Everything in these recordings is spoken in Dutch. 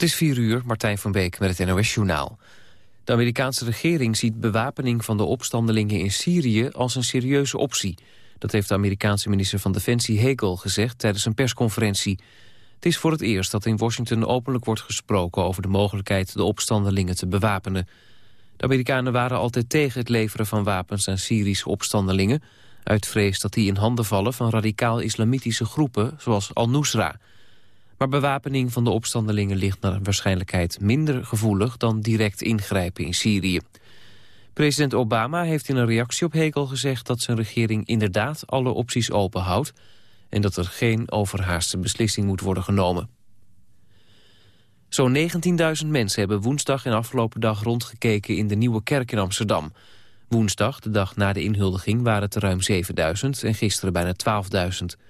Het is 4 uur, Martijn van Beek met het NOS-journaal. De Amerikaanse regering ziet bewapening van de opstandelingen in Syrië als een serieuze optie. Dat heeft de Amerikaanse minister van Defensie Hegel gezegd tijdens een persconferentie. Het is voor het eerst dat in Washington openlijk wordt gesproken over de mogelijkheid de opstandelingen te bewapenen. De Amerikanen waren altijd tegen het leveren van wapens aan Syrische opstandelingen... uit vrees dat die in handen vallen van radicaal-islamitische groepen zoals Al-Nusra... Maar bewapening van de opstandelingen ligt naar waarschijnlijkheid minder gevoelig dan direct ingrijpen in Syrië. President Obama heeft in een reactie op Hegel gezegd dat zijn regering inderdaad alle opties openhoudt en dat er geen overhaaste beslissing moet worden genomen. Zo'n 19.000 mensen hebben woensdag en afgelopen dag rondgekeken in de Nieuwe Kerk in Amsterdam. Woensdag, de dag na de inhuldiging, waren het er ruim 7.000 en gisteren bijna 12.000.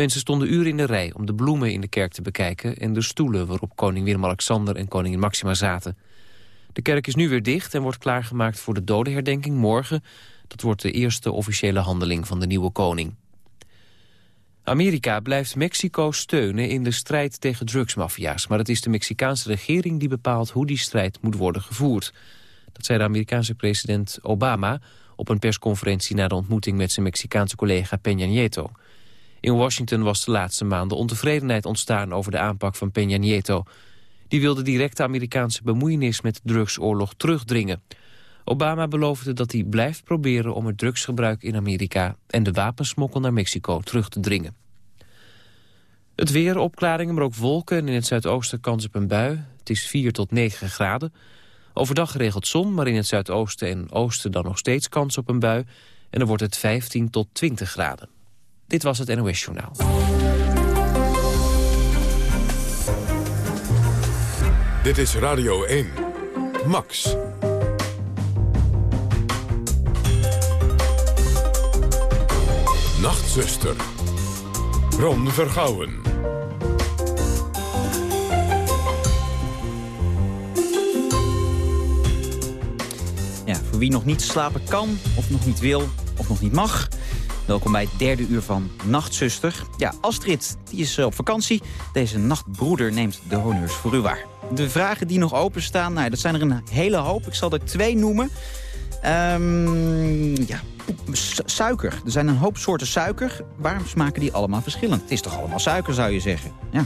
Mensen stonden uren in de rij om de bloemen in de kerk te bekijken... en de stoelen waarop koning Willem-Alexander en koningin Maxima zaten. De kerk is nu weer dicht en wordt klaargemaakt voor de dodenherdenking morgen. Dat wordt de eerste officiële handeling van de nieuwe koning. Amerika blijft Mexico steunen in de strijd tegen drugsmafia's... maar het is de Mexicaanse regering die bepaalt hoe die strijd moet worden gevoerd. Dat zei de Amerikaanse president Obama op een persconferentie... na de ontmoeting met zijn Mexicaanse collega Peña Nieto... In Washington was de laatste maanden ontevredenheid ontstaan over de aanpak van Peña Nieto. Die wilde directe Amerikaanse bemoeienis met de drugsoorlog terugdringen. Obama beloofde dat hij blijft proberen om het drugsgebruik in Amerika... en de wapensmokkel naar Mexico terug te dringen. Het weer, opklaringen, maar ook wolken en in het zuidoosten kans op een bui. Het is 4 tot 9 graden. Overdag geregeld zon, maar in het zuidoosten en oosten dan nog steeds kans op een bui. En dan wordt het 15 tot 20 graden. Dit was het NOS Journaal. Dit is Radio 1. Max. Nachtzuster. Ron Vergouwen. Ja, voor wie nog niet slapen kan, of nog niet wil, of nog niet mag... Welkom bij het derde uur van Nachtzuster. Ja, Astrid die is eh, op vakantie. Deze nachtbroeder neemt de honneurs voor u waar. De vragen die nog openstaan, nou, dat zijn er een hele hoop. Ik zal er twee noemen. Um, ja, suiker. Er zijn een hoop soorten suiker. Waarom smaken die allemaal verschillend? Het is toch allemaal suiker, zou je zeggen? Ja.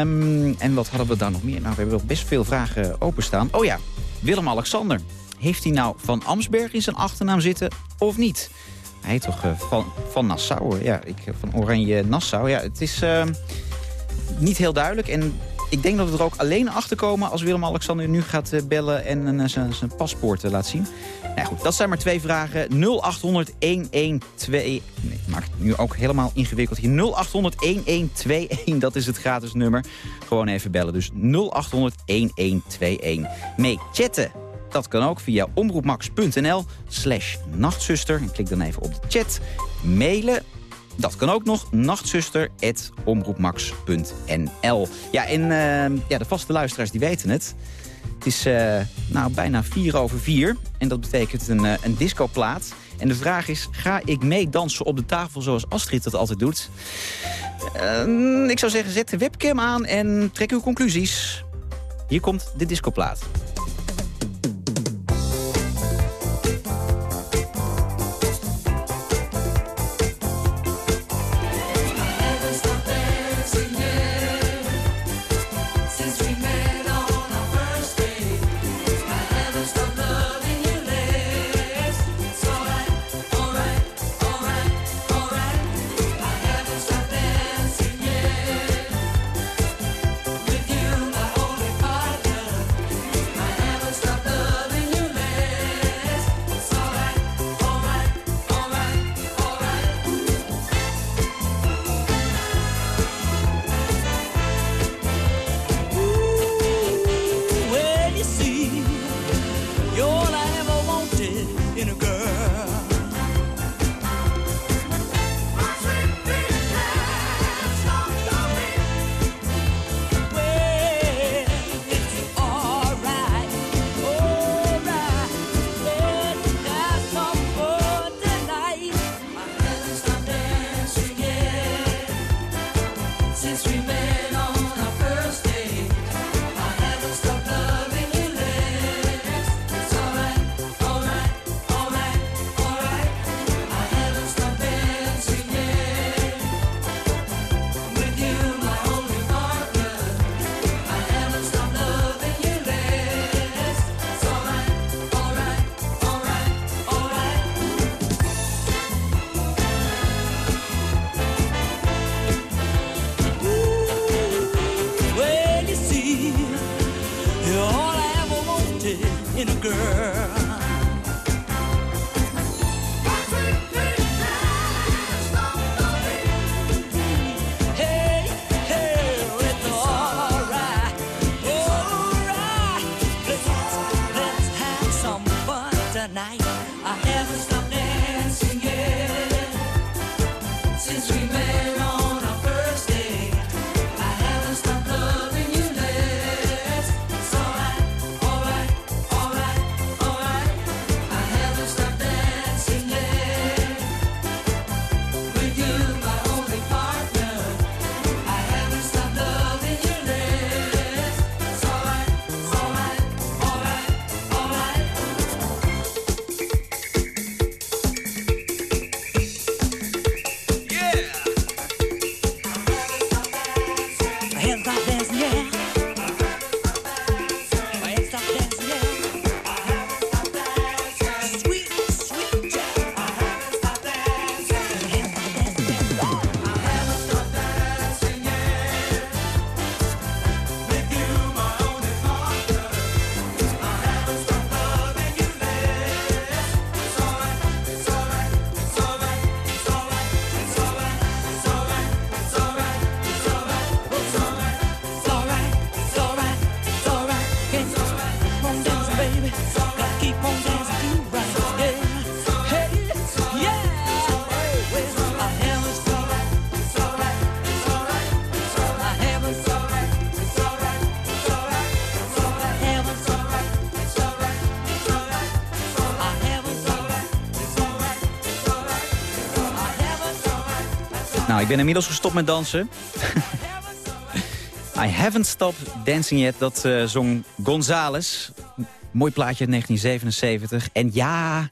Um, en wat hadden we daar nog meer? Nou, we hebben wel best veel vragen openstaan. Oh ja, Willem-Alexander. Heeft hij nou Van Amsberg in zijn achternaam zitten of niet? Hij toch uh, van, van Nassau? Ja, ik, van Oranje Nassau. Ja, het is uh, niet heel duidelijk. En ik denk dat we er ook alleen achter komen als Willem-Alexander nu gaat uh, bellen en uh, zijn paspoort laat zien. Nou goed, dat zijn maar twee vragen. 0800 112. Nee, maakt het nu ook helemaal ingewikkeld hier. 0800 1121, dat is het gratis nummer. Gewoon even bellen. Dus 0800 1121. Mee chatten dat kan ook via omroepmax.nl slash nachtzuster. En klik dan even op de chat. Mailen dat kan ook nog, nachtzuster.omroepmax.nl. Ja, en uh, ja, de vaste luisteraars die weten het. Het is uh, nou, bijna vier over vier. En dat betekent een, uh, een discoplaat. En de vraag is, ga ik meedansen op de tafel zoals Astrid dat altijd doet? Ehm, ik zou zeggen, zet de webcam aan en trek uw conclusies. Hier komt de discoplaat. Ben inmiddels gestopt met dansen. I haven't stopped dancing yet. Dat uh, zong Gonzales. Mooi plaatje uit 1977. En ja,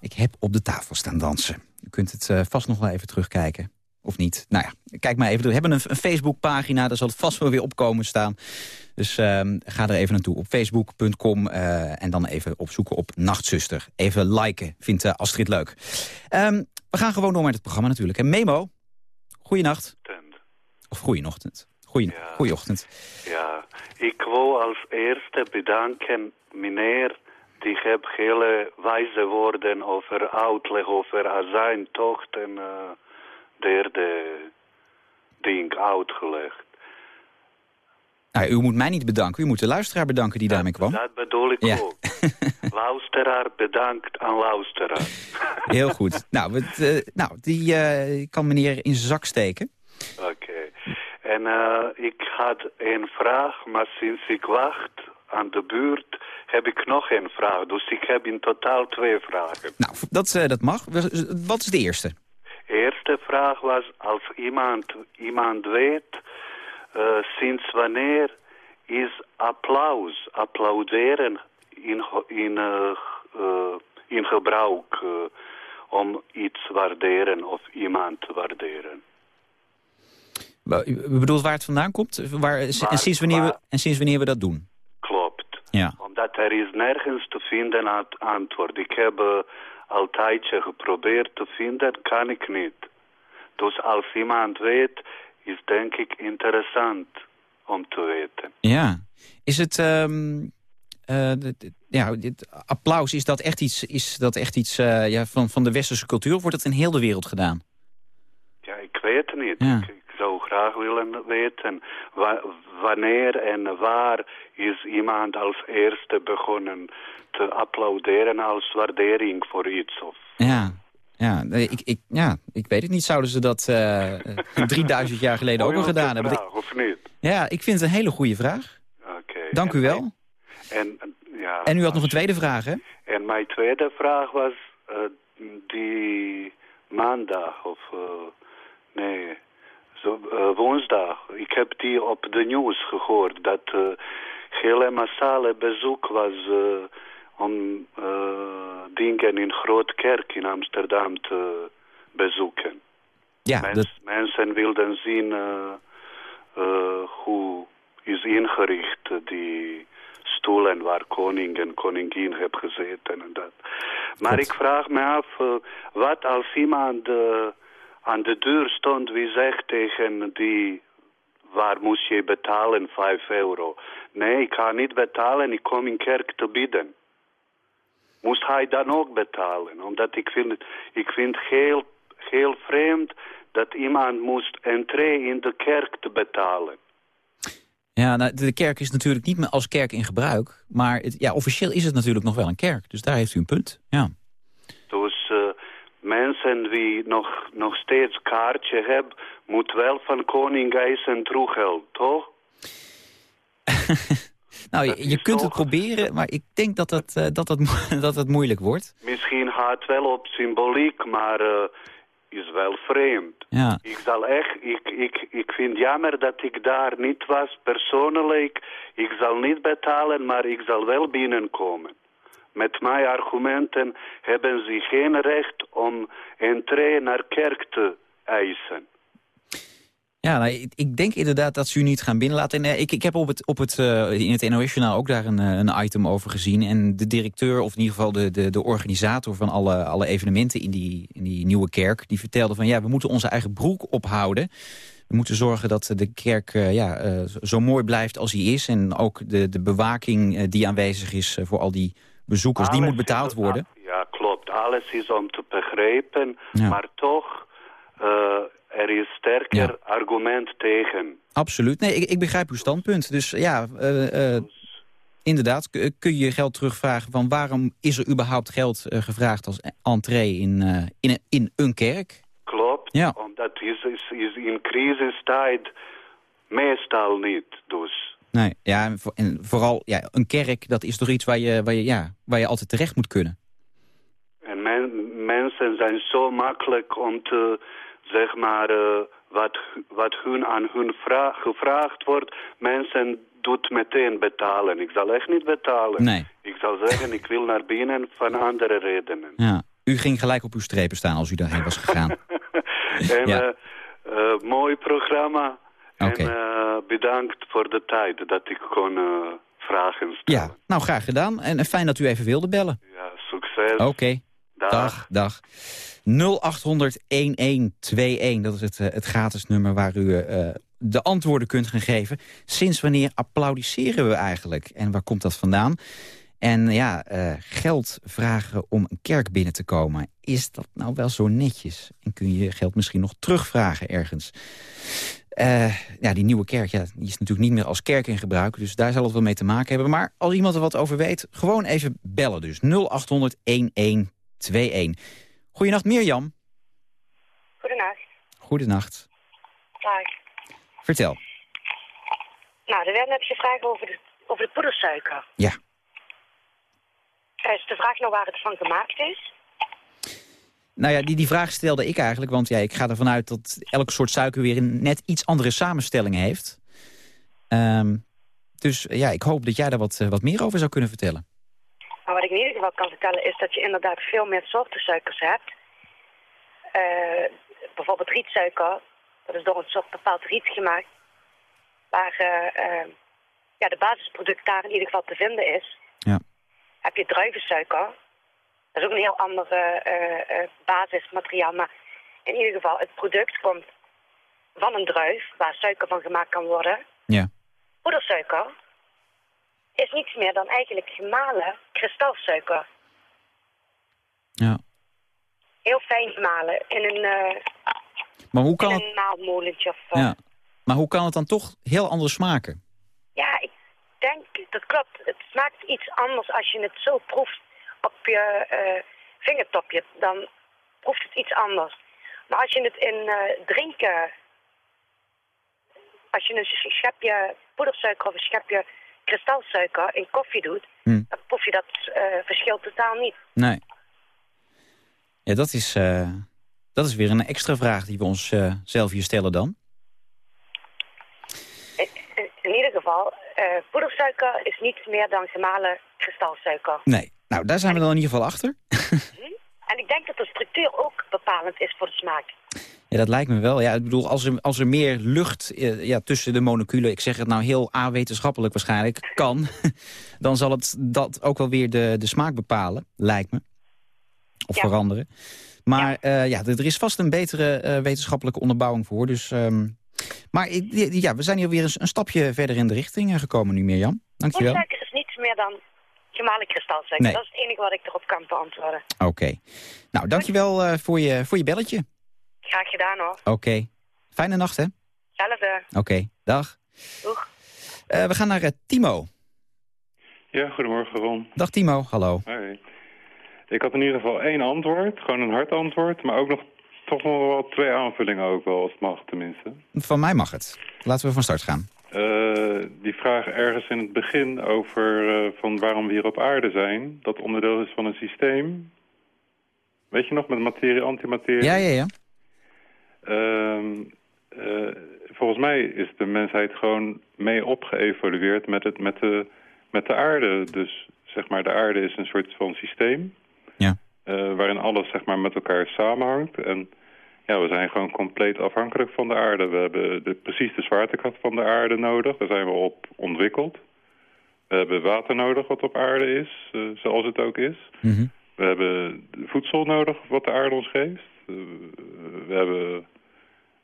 ik heb op de tafel staan dansen. U kunt het uh, vast nog wel even terugkijken. Of niet? Nou ja, kijk maar even. We hebben een, een Facebookpagina, daar zal het vast wel weer opkomen staan. Dus uh, ga er even naartoe op facebook.com uh, en dan even opzoeken op Nachtzuster. Even liken, vindt Astrid leuk. Um, we gaan gewoon door met het programma natuurlijk. En Memo, goeienacht. Of goeieochtend. Goeie, ja. Goeieochtend. Ja, ik wil als eerste bedanken meneer die heeft hele wijze woorden over uitleg over azijntocht en uh, derde ding uitgelegd. Nou, u moet mij niet bedanken, u moet de luisteraar bedanken die dat, daarmee kwam. Dat bedoel ik ja. ook. luisteraar bedankt aan luisteraar. Heel goed. Nou, het, uh, nou die uh, kan meneer in zijn zak steken. Oké. Okay. En uh, ik had een vraag, maar sinds ik wacht aan de buurt heb ik nog een vraag. Dus ik heb in totaal twee vragen. Nou, dat, dat mag. Wat is de eerste? De eerste vraag was, als iemand, iemand weet... Uh, sinds wanneer is applaus, applauderen in, in, uh, uh, in gebruik om iets waarderen of iemand te waarderen? U bedoelt waar het vandaan komt? Waar, en, sinds wanneer we, en sinds wanneer we dat doen? Klopt. Ja. Omdat er is nergens te vinden aan het antwoord. Ik heb uh, al tijdje geprobeerd te vinden, kan ik niet. Dus als iemand weet, is denk ik interessant om te weten. Ja. Is het... Um, uh, ja, dit applaus, is dat echt iets, is dat echt iets uh, ja, van, van de westerse cultuur? Of wordt het in heel de wereld gedaan? Ja, ik weet het niet. Ja. Ik, ik, zou graag willen weten wa wanneer en waar is iemand als eerste begonnen te applauderen als waardering voor iets. Of... Ja, ja, ik, ik, ja, ik weet het niet. Zouden ze dat uh, 3000 jaar geleden ook al gedaan hebben? Vraag, of niet? Ja, ik vind het een hele goede vraag. Oké. Okay. Dank en u wel. En, ja, en u had nog een tweede vraag, hè? En mijn tweede vraag was uh, die maandag of... Uh, nee, zo, uh, woensdag. Ik heb die op de nieuws gehoord dat hele massale bezoek was om dingen in Grootkerk in Amsterdam te bezoeken. Ja, Mens, dat... Mensen wilden zien uh, uh, hoe is ingericht die stoelen waar koning en koningin hebben gezeten en dat. Maar Goed. ik vraag me af, wat als iemand aan de deur stond wie zegt tegen die waar moest je betalen 5 euro? Nee, ik ga niet betalen, ik kom in kerk te bidden moest hij dan ook betalen. Omdat ik vind, ik vind heel, heel vreemd dat iemand moest entree in de kerk te betalen. Ja, nou, de kerk is natuurlijk niet meer als kerk in gebruik. Maar het, ja, officieel is het natuurlijk nog wel een kerk. Dus daar heeft u een punt, ja. Dus uh, mensen die nog, nog steeds kaartje hebben... moet wel van koning eisen teruggeld, toch? Nou, je, je kunt het proberen, maar ik denk dat dat, uh, dat, dat, dat het moeilijk wordt. Misschien gaat wel op symboliek, maar uh, is wel vreemd. Ja. Ik zal echt, ik, ik, ik vind jammer dat ik daar niet was persoonlijk. Ik zal niet betalen, maar ik zal wel binnenkomen. Met mijn argumenten hebben ze geen recht om entree naar kerk te eisen. Ja, nou, ik, ik, denk inderdaad dat ze u niet gaan binnenlaten. En uh, ik, ik heb op het, op het, uh, in het NOS-journaal ook daar een, uh, een item over gezien. En de directeur, of in ieder geval de, de, de organisator van alle, alle evenementen in die, in die nieuwe kerk... die vertelde van ja, we moeten onze eigen broek ophouden. We moeten zorgen dat de kerk ja, zo mooi blijft als hij is. En ook de, de bewaking die aanwezig is voor al die bezoekers, Alles die moet betaald worden. Ja, klopt. Alles is om te begrijpen, Ja. maar toch... er is sterker Ja. argument tegen. Absoluut. Nee, ik, ik begrijp uw standpunt. Dus ja, eh, eh, Inderdaad, kun je je geld terugvragen van waarom is er überhaupt geld eh, gevraagd als entree in, in, een- in een kerk? Klopt. Ja. Omdat is, is, is in crisistijd meestal niet. Dus Nee, ja, en voor- en vooral ja, een kerk, dat is toch iets waar je, waar je, ja, waar je altijd terecht moet kunnen. En men- mensen zijn zo makkelijk om te, zeg maar, eh, wat, wat hun aan hun vra- gevraagd wordt, mensen doet meteen betalen. Ik zal echt niet betalen. Nee. Ik zal zeggen, ik wil naar binnen van andere redenen. Ja. U ging gelijk op uw strepen staan als u daarheen was gegaan. en Ja. eh, eh, mooi programma. En bedankt voor de tijd dat ik kon vragen stellen. ja, nou graag gedaan. En fijn dat u even wilde bellen. Ja, succes. Oké. Dag, dag. 0800-1121, dat is het, eh, het gratis nummer waar u eh, de antwoorden kunt gaan geven. Sinds wanneer applaudisseren we eigenlijk? En waar komt dat vandaan? En ja, eh, geld vragen om een kerk binnen te komen. Is dat nou wel zo netjes? En kun je geld misschien nog terugvragen ergens? Ja, die nieuwe kerk ja, die is natuurlijk niet meer als kerk in gebruik. Dus daar zal het wel mee te maken hebben. Maar als iemand er wat over weet, gewoon even bellen dus. 0800 1121. Goedenacht Mirjam. Goedenacht. Goedenacht. Dag. Vertel. Nou, er werd net gevraagd over de, over de poedersuiker. Ja. Is de vraag nou waar het van gemaakt is? Nou ja, die, die vraag stelde ik eigenlijk. Want ja, ik ga ervan uit dat elke soort suiker weer een net iets andere samenstelling heeft. Ehm, dus ja, ik hoop dat jij daar wat, eh, wat meer over zou kunnen vertellen. Maar wat ik in geval kan vertellen is dat je inderdaad veel meer soorten suikers hebt. Eh, bijvoorbeeld rietsuiker. Dat is door een soort bepaald riet gemaakt. Waar eh, ja, de basisproduct daar in ieder geval te vinden is. Ja. Heb je druivensuiker. Dat is ook een heel ander basismateriaal. Maar in ieder geval, het product komt van een druif waar suiker van gemaakt kan worden. Ja. Poedersuiker is niets meer dan eigenlijk gemalen kristalsuiker. ja. Heel fijn gemalen in een, eh Maar hoe kan in het... een naaldmolentje. Of, eh, Ja. Maar hoe kan het dan toch heel anders smaken? Ja, ik denk, dat klopt. Het smaakt iets anders als je het zo proeft op je eh, vingertopje. Dan proeft het iets anders. Maar als je het in drinken... Als je een schepje poedersuiker of een schepje kristalsuiker in koffie doet... Hm. dan proef je dat eh, verschil totaal niet. Nee. Ja, dat is, eh, dat is weer een extra vraag die we ons eh, zelf hier stellen dan. In, in- in ieder geval, poedersuiker is niets meer dan gemalen kristalsuiker. Nee. Nou, daar zijn we dan in ieder geval achter. En ik denk dat de structuur ook bepalend is voor de smaak. Ja, dat lijkt me wel. Ja, ik bedoel, als er, als er meer lucht eh, ja, tussen de moleculen... ik zeg het nou heel a-wetenschappelijk waarschijnlijk, kan... dan zal het dat ook wel weer de, de smaak bepalen, lijkt me. Of Ja. veranderen. Maar ja. ja, er is vast een betere eh, wetenschappelijke onderbouwing voor. Dus, ehm, maar ja, we zijn hier weer eens een stapje verder in de richting eh, gekomen nu, Mirjam. Dankjewel. Oké. Poedersuiker is niets meer dan gemalen kristalsuiker. Nee. Dat is het enige wat ik erop kan beantwoorden. Nou, dankjewel eh voor, je, voor je belletje. Graag gedaan hoor. Oké. Fijne nacht, hè? Zelfde. Oké, dag. Doeg. Eh, we gaan naar eh, Timo. Ja, goedemorgen Ron. Dag Timo, hallo. Hoi. Ik had in ieder geval één antwoord, gewoon een hard antwoord, maar ook nog toch nog wel twee aanvullingen ook wel, als het mag tenminste. Van mij mag het. Laten we van start gaan. Eh, die vraag ergens in het begin over eh, van waarom we hier op aarde zijn, dat onderdeel is van een systeem. Weet je nog, met materie, antimaterie? Ja, ja, ja. Ehm, eh, volgens mij is de mensheid gewoon mee opgeëvolueerd met, het, met, de, met de aarde. Dus zeg maar, de aarde is een soort van systeem. Ja. eh, waarin alles zeg maar, met elkaar samenhangt. En ja, we zijn gewoon compleet afhankelijk van de aarde. We hebben de, precies de zwaartekracht van de aarde nodig. Daar zijn we op ontwikkeld. We hebben water nodig wat op aarde is, eh, zoals het ook is. Mhm. We hebben voedsel nodig wat de aarde ons geeft. Eh, we hebben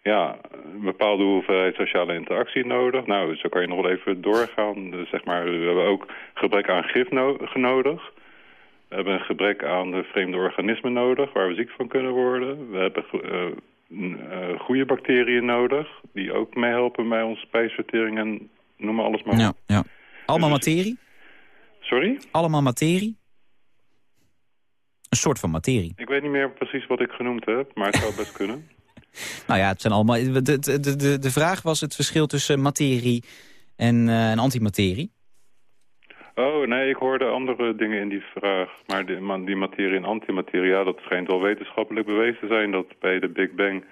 ja, een bepaalde hoeveelheid sociale interactie nodig. Nou, zo kan je nog wel even doorgaan. Dus zeg maar, we hebben ook gebrek aan gif no nodig. We hebben een gebrek aan de vreemde organismen nodig, waar we ziek van kunnen worden. We hebben uh, goede bacteriën nodig, die ook meehelpen bij onze spijsvertering en noem maar alles maar. Ja, ja. Allemaal dus, materie? Sorry? Allemaal materie? Een soort van materie. Ik weet niet meer precies wat ik genoemd heb, maar het zou best kunnen. Nou ja, het zijn allemaal... De, de, de, de vraag was het verschil tussen materie en, uh, en antimaterie. Oh, nee, ik hoorde andere dingen in die vraag. Maar die, die materie en antimaterie, ja, dat schijnt wel wetenschappelijk bewezen te zijn... dat bij de Big Bang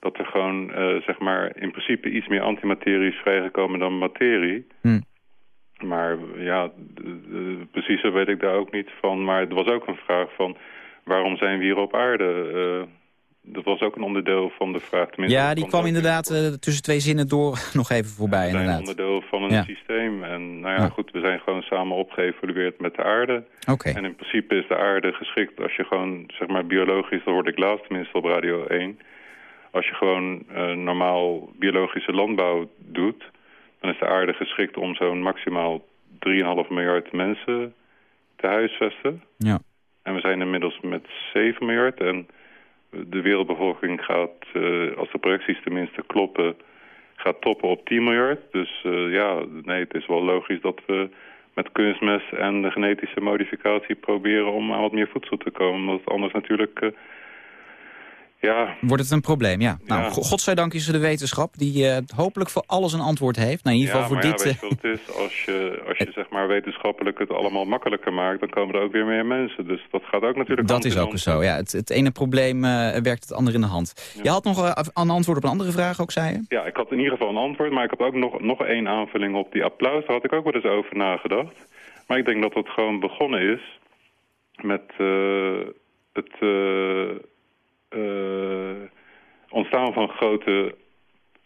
dat er gewoon, uh, zeg maar, in principe iets meer antimaterie is vrijgekomen dan materie. Hm. Maar ja, precies weet ik daar ook niet van. Maar het was ook een vraag van, waarom zijn we hier op aarde? Uh, dat was ook een onderdeel van de vraag. Ja, die kwam inderdaad uh, tussen twee zinnen door nog even voorbij. Zijn inderdaad. onderdeel van een systeem. En nou ja, goed, we zijn gewoon samen opgeëvolueerd met de aarde. Okay. En in principe is de aarde geschikt als je gewoon, zeg maar, biologisch... dat hoorde ik laatst tenminste op Radio 1... als je gewoon uh, normaal biologische landbouw doet... dan is de aarde geschikt om zo'n maximaal 3,5 miljard mensen te huisvesten. Ja. En we zijn inmiddels met 7 miljard en de wereldbevolking gaat, uh, als de projecties tenminste kloppen, gaat toppen op 10 miljard. Dus uh, ja, nee, het is wel logisch dat we met kunstmest en de genetische modificatie proberen om aan wat meer voedsel te komen. Omdat het anders natuurlijk... Uh, ja. Wordt het een probleem, ja. Nou, ja. godzijdank is er de wetenschap die uh, hopelijk voor alles een antwoord heeft. Nou, in ieder geval ja, voor dit... Ja, weet je wat het is? Als je, als je zeg maar wetenschappelijk het allemaal makkelijker maakt... dan komen er ook weer meer mensen. Dus dat gaat ook natuurlijk... Dat is ook zo, ja. Het, het ene probleem uh, werkt het andere in de hand. Je had nog uh, een antwoord op een andere vraag ook, zei je? Ja, ik had in ieder geval een antwoord. Maar ik had ook nog, nog één aanvulling op die applaus. Daar had ik ook wel eens over nagedacht. Maar ik denk dat het gewoon begonnen is met het... ontstaan van grote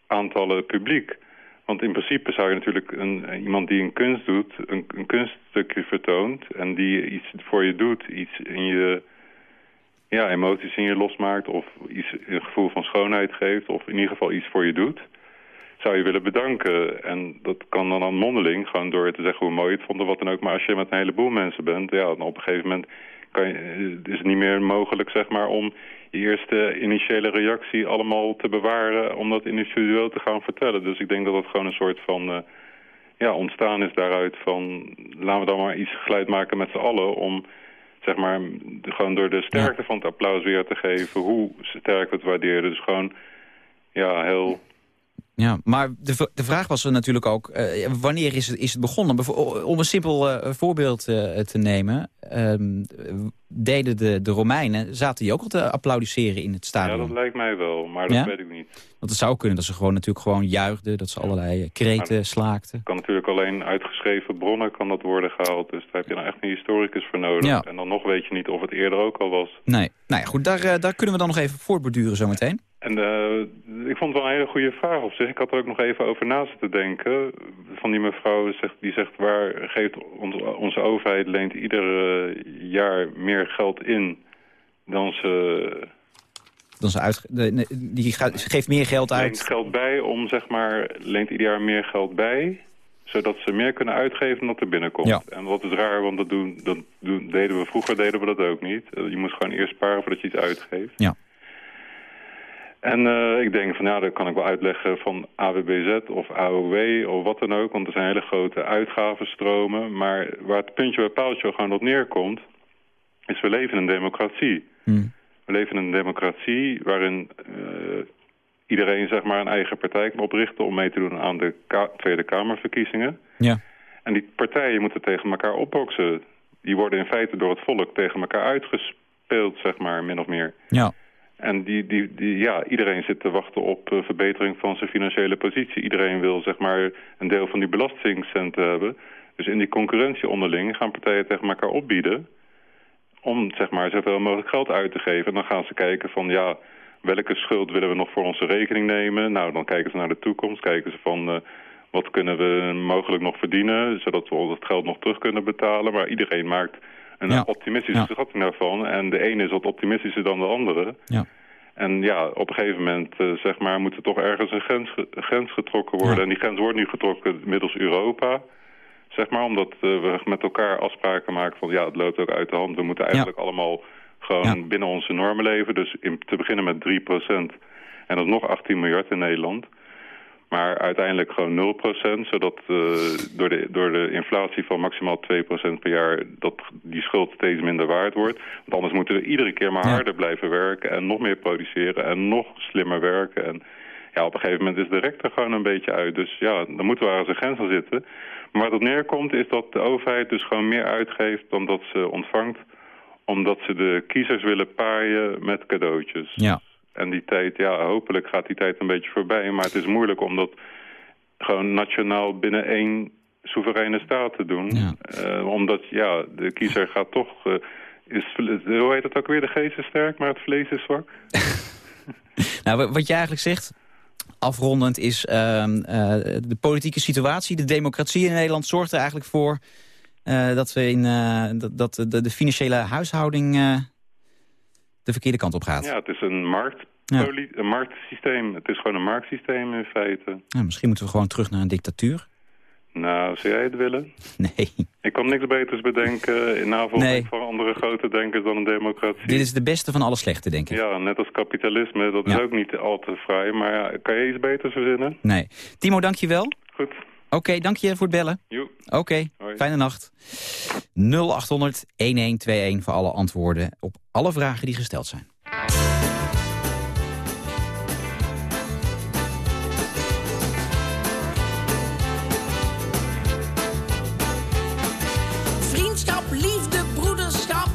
aantallen publiek. Want in principe zou je natuurlijk een, iemand die een kunst doet, een, een, kunststukje vertoont... en die iets voor je doet, iets in je ja, emoties in je losmaakt... of iets, een gevoel van schoonheid geeft, of in ieder geval iets voor je doet... zou je willen bedanken. En dat kan dan aan mondeling, gewoon door te zeggen hoe mooi je het vond of wat dan ook. Maar als je met een heleboel mensen bent, ja, dan op een gegeven moment... Kan je, is het niet meer mogelijk zeg maar, om je eerste initiële reactie allemaal te bewaren... om dat individueel te gaan vertellen. Dus ik denk dat het gewoon een soort van uh, ja, ontstaan is daaruit van... laten we dan maar iets geluid maken met z'n allen... om zeg maar, gewoon door de sterkte van het applaus weer te geven... hoe sterk we het waarderen. Dus gewoon ja, heel... Ja, maar de, de vraag was er natuurlijk ook, uh, wanneer is het, is het begonnen? Om een simpel uh, voorbeeld uh, te nemen, um, deden de, de Romeinen, zaten die ook al te applaudisseren in het stadion? Ja, dat lijkt mij wel, maar dat ja? weet ik niet. Want het zou kunnen dat ze gewoon natuurlijk gewoon juichten, dat ze allerlei kreten maar slaakten. kan natuurlijk alleen uitgeschreven bronnen kan dat worden gehaald, dus daar heb je nou echt een historicus voor nodig. Ja. En dan nog weet je niet of het eerder ook al was. Nee, nou ja, goed, daar, daar kunnen we dan nog even voortborduren zometeen. En uh, ik vond het wel een hele goede vraag op zich. Ik had er ook nog even over na zitten denken. Van die mevrouw zegt, die zegt, waar geeft onze, onze overheid leent ieder uh, jaar meer geld in dan ze... Dan ze uit, de, die geeft meer geld uit. Leent geld bij om, zeg maar, leent ieder jaar meer geld bij zodat ze meer kunnen uitgeven dan dat er binnenkomt. Ja. En wat is raar, want dat, doen, dat doen, deden we vroeger deden we dat ook niet. Je moest gewoon eerst sparen voordat je iets uitgeeft. Ja. En uh, ik denk van ja, dat kan ik wel uitleggen van AWBZ of AOW of wat dan ook. Want er zijn hele grote uitgavenstromen. Maar waar het puntje bij paaltje gewoon op neerkomt, is we leven in een democratie. Hmm. We leven in een democratie waarin uh, iedereen zeg maar een eigen partij kan oprichten om mee te doen aan de ka Tweede Kamerverkiezingen. Ja. En die partijen moeten tegen elkaar opboksen. Die worden in feite door het volk tegen elkaar uitgespeeld, zeg maar, min of meer. Ja. En die, die, die, ja, iedereen zit te wachten op uh, verbetering van zijn financiële positie. Iedereen wil zeg maar een deel van die belastingcenten hebben. Dus in die concurrentie onderling gaan partijen tegen elkaar opbieden... om zeg maar zoveel mogelijk geld uit te geven. En dan gaan ze kijken van ja, welke schuld willen we nog voor onze rekening nemen? Nou, dan kijken ze naar de toekomst. Kijken ze van uh, wat kunnen we mogelijk nog verdienen... zodat we dat geld nog terug kunnen betalen. Maar iedereen maakt een Ja. optimistische Ja. schatting daarvan. En de ene is wat optimistischer dan de andere. Ja. En ja, op een gegeven moment eh, zeg maar, moet er toch ergens een grens, grens getrokken worden. Ja. En die grens wordt nu getrokken middels Europa. Zeg maar, omdat eh, we met elkaar afspraken maken van ja, het loopt ook uit de hand. We moeten eigenlijk allemaal gewoon binnen onze normen leven. Dus in, te beginnen met 3% En dat is nog 18 miljard in Nederland. Maar uiteindelijk gewoon 0%, zodat uh, door, de, door de inflatie van maximaal 2% per jaar... dat die schuld steeds minder waard wordt. Want anders moeten we iedere keer maar harder blijven werken... en nog meer produceren en nog slimmer werken. En ja, op een gegeven moment is de rek er gewoon een beetje uit. Dus ja, dan moeten we aan zijn grens zitten. Maar wat het neerkomt is dat de overheid dus gewoon meer uitgeeft dan dat ze ontvangt omdat ze de kiezers willen paaien met cadeautjes. Ja. En die tijd, ja, hopelijk gaat die tijd een beetje voorbij. Maar het is moeilijk om dat gewoon nationaal binnen één soevereine staat te doen. Ja. Uh, omdat, ja, de kiezer gaat toch... Uh, is, hoe heet het ook weer? De geest is sterk, maar het vlees is zwak. nou, wat je eigenlijk zegt, afrondend, is uh, de politieke situatie, de democratie in Nederland zorgt er eigenlijk voor dat, we in, dat, dat de, de, financiële huishouding de verkeerde kant op gaat. Ja, het is een, markt, ja. een marktsysteem. Het is gewoon een marktsysteem in feite. Ja, misschien moeten we gewoon terug naar een dictatuur. Nou, zou jij het willen? Nee. Ik kan niks beters bedenken in navolging nee. van andere grote denkers dan een democratie. Dit is de beste van alle slechte, denk ik. Ja, net als kapitalisme. Dat ja. is ook niet al te vrij. Maar ja, kan je iets beters verzinnen? Nee. Timo, dank je wel. Goed. Oké, okay, dank je voor het bellen. Oké, okay, fijne nacht. 0800 1121 voor alle antwoorden op alle vragen die gesteld zijn. Vriendschap, liefde, broederschap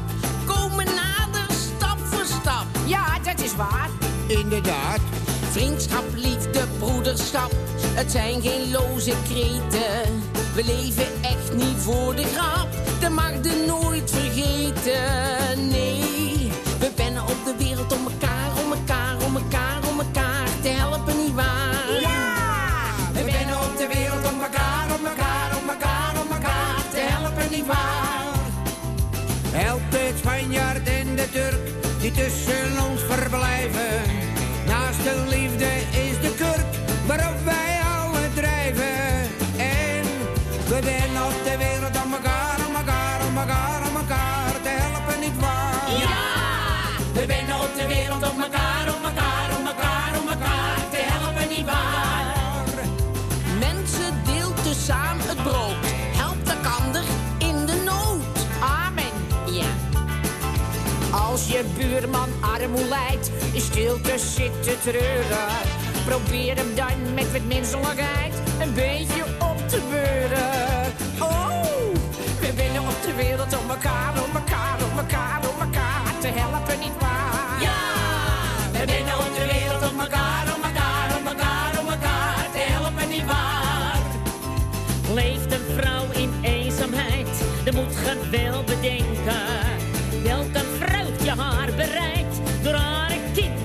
komen nader stap voor stap. Ja, dat is waar. Inderdaad. Vriendschap, liefde, broederschap het zijn geen loze kreten. We leven echt niet voor de grap. De mag de nooit vergeten. Nee, we pennen op de wereld om elkaar, om elkaar, om elkaar, om elkaar te helpen, niet waar? Ja! We pennen op de wereld om elkaar, om elkaar, om elkaar, om elkaar te helpen, niet waar? Help de Spanjaard en de Turk die tussen ons verblijven. Op wereld om elkaar, om elkaar, om elkaar, om elkaar te helpen, niet waar? Mensen deelt samen het brood. Helpt elkaar in de nood. Amen. Ja. Als je buurman armoe lijdt, in stilte zit te treuren. Probeer hem dan met wat menselijkheid een beetje op te beuren. Oh, we winnen op de wereld om elkaar, om elkaar, om elkaar, om elkaar te helpen, niet waar? Ja, we winnen op de wereld om elkaar, om elkaar, om elkaar, om elkaar te helpen, niet waar? Leeft een vrouw in eenzaamheid, dan moet je wel bedenken. Welk een vrouwtje haar bereidt door haar kind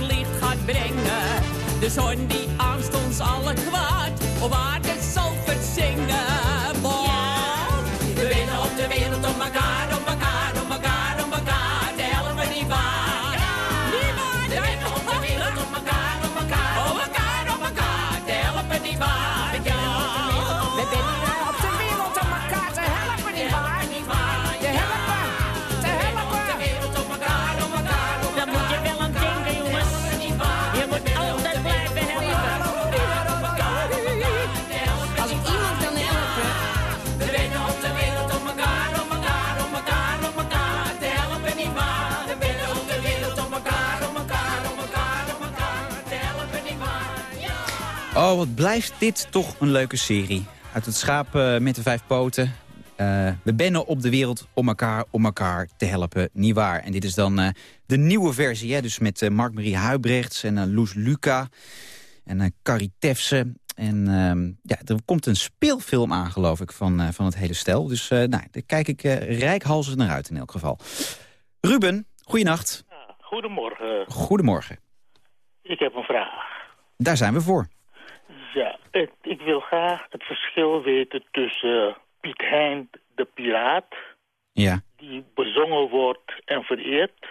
licht gaat brengen. De zon die angst ons alle kwaad op aarde zal verzingen. Oh, wat blijft dit toch een leuke serie. Uit het schaap eh, met de vijf poten. Eh, we bennen op de wereld om elkaar, om elkaar te helpen, niet waar. En dit is dan eh, de nieuwe versie, hè? dus met Mark-Marie Huibrechts en Loes Luca en Carrie Tefse. En ehm, ja, er komt een speelfilm aan, geloof ik, van, van het hele stel. Dus nou, daar kijk ik rijkhalsend naar uit in elk geval. Ruben, goeienacht. Goedemorgen. Goedemorgen. Ik heb een vraag. Daar zijn we voor. Het- ik wil graag het verschil weten tussen Piet Hein de piraat, Ja. die bezongen wordt en vereerd.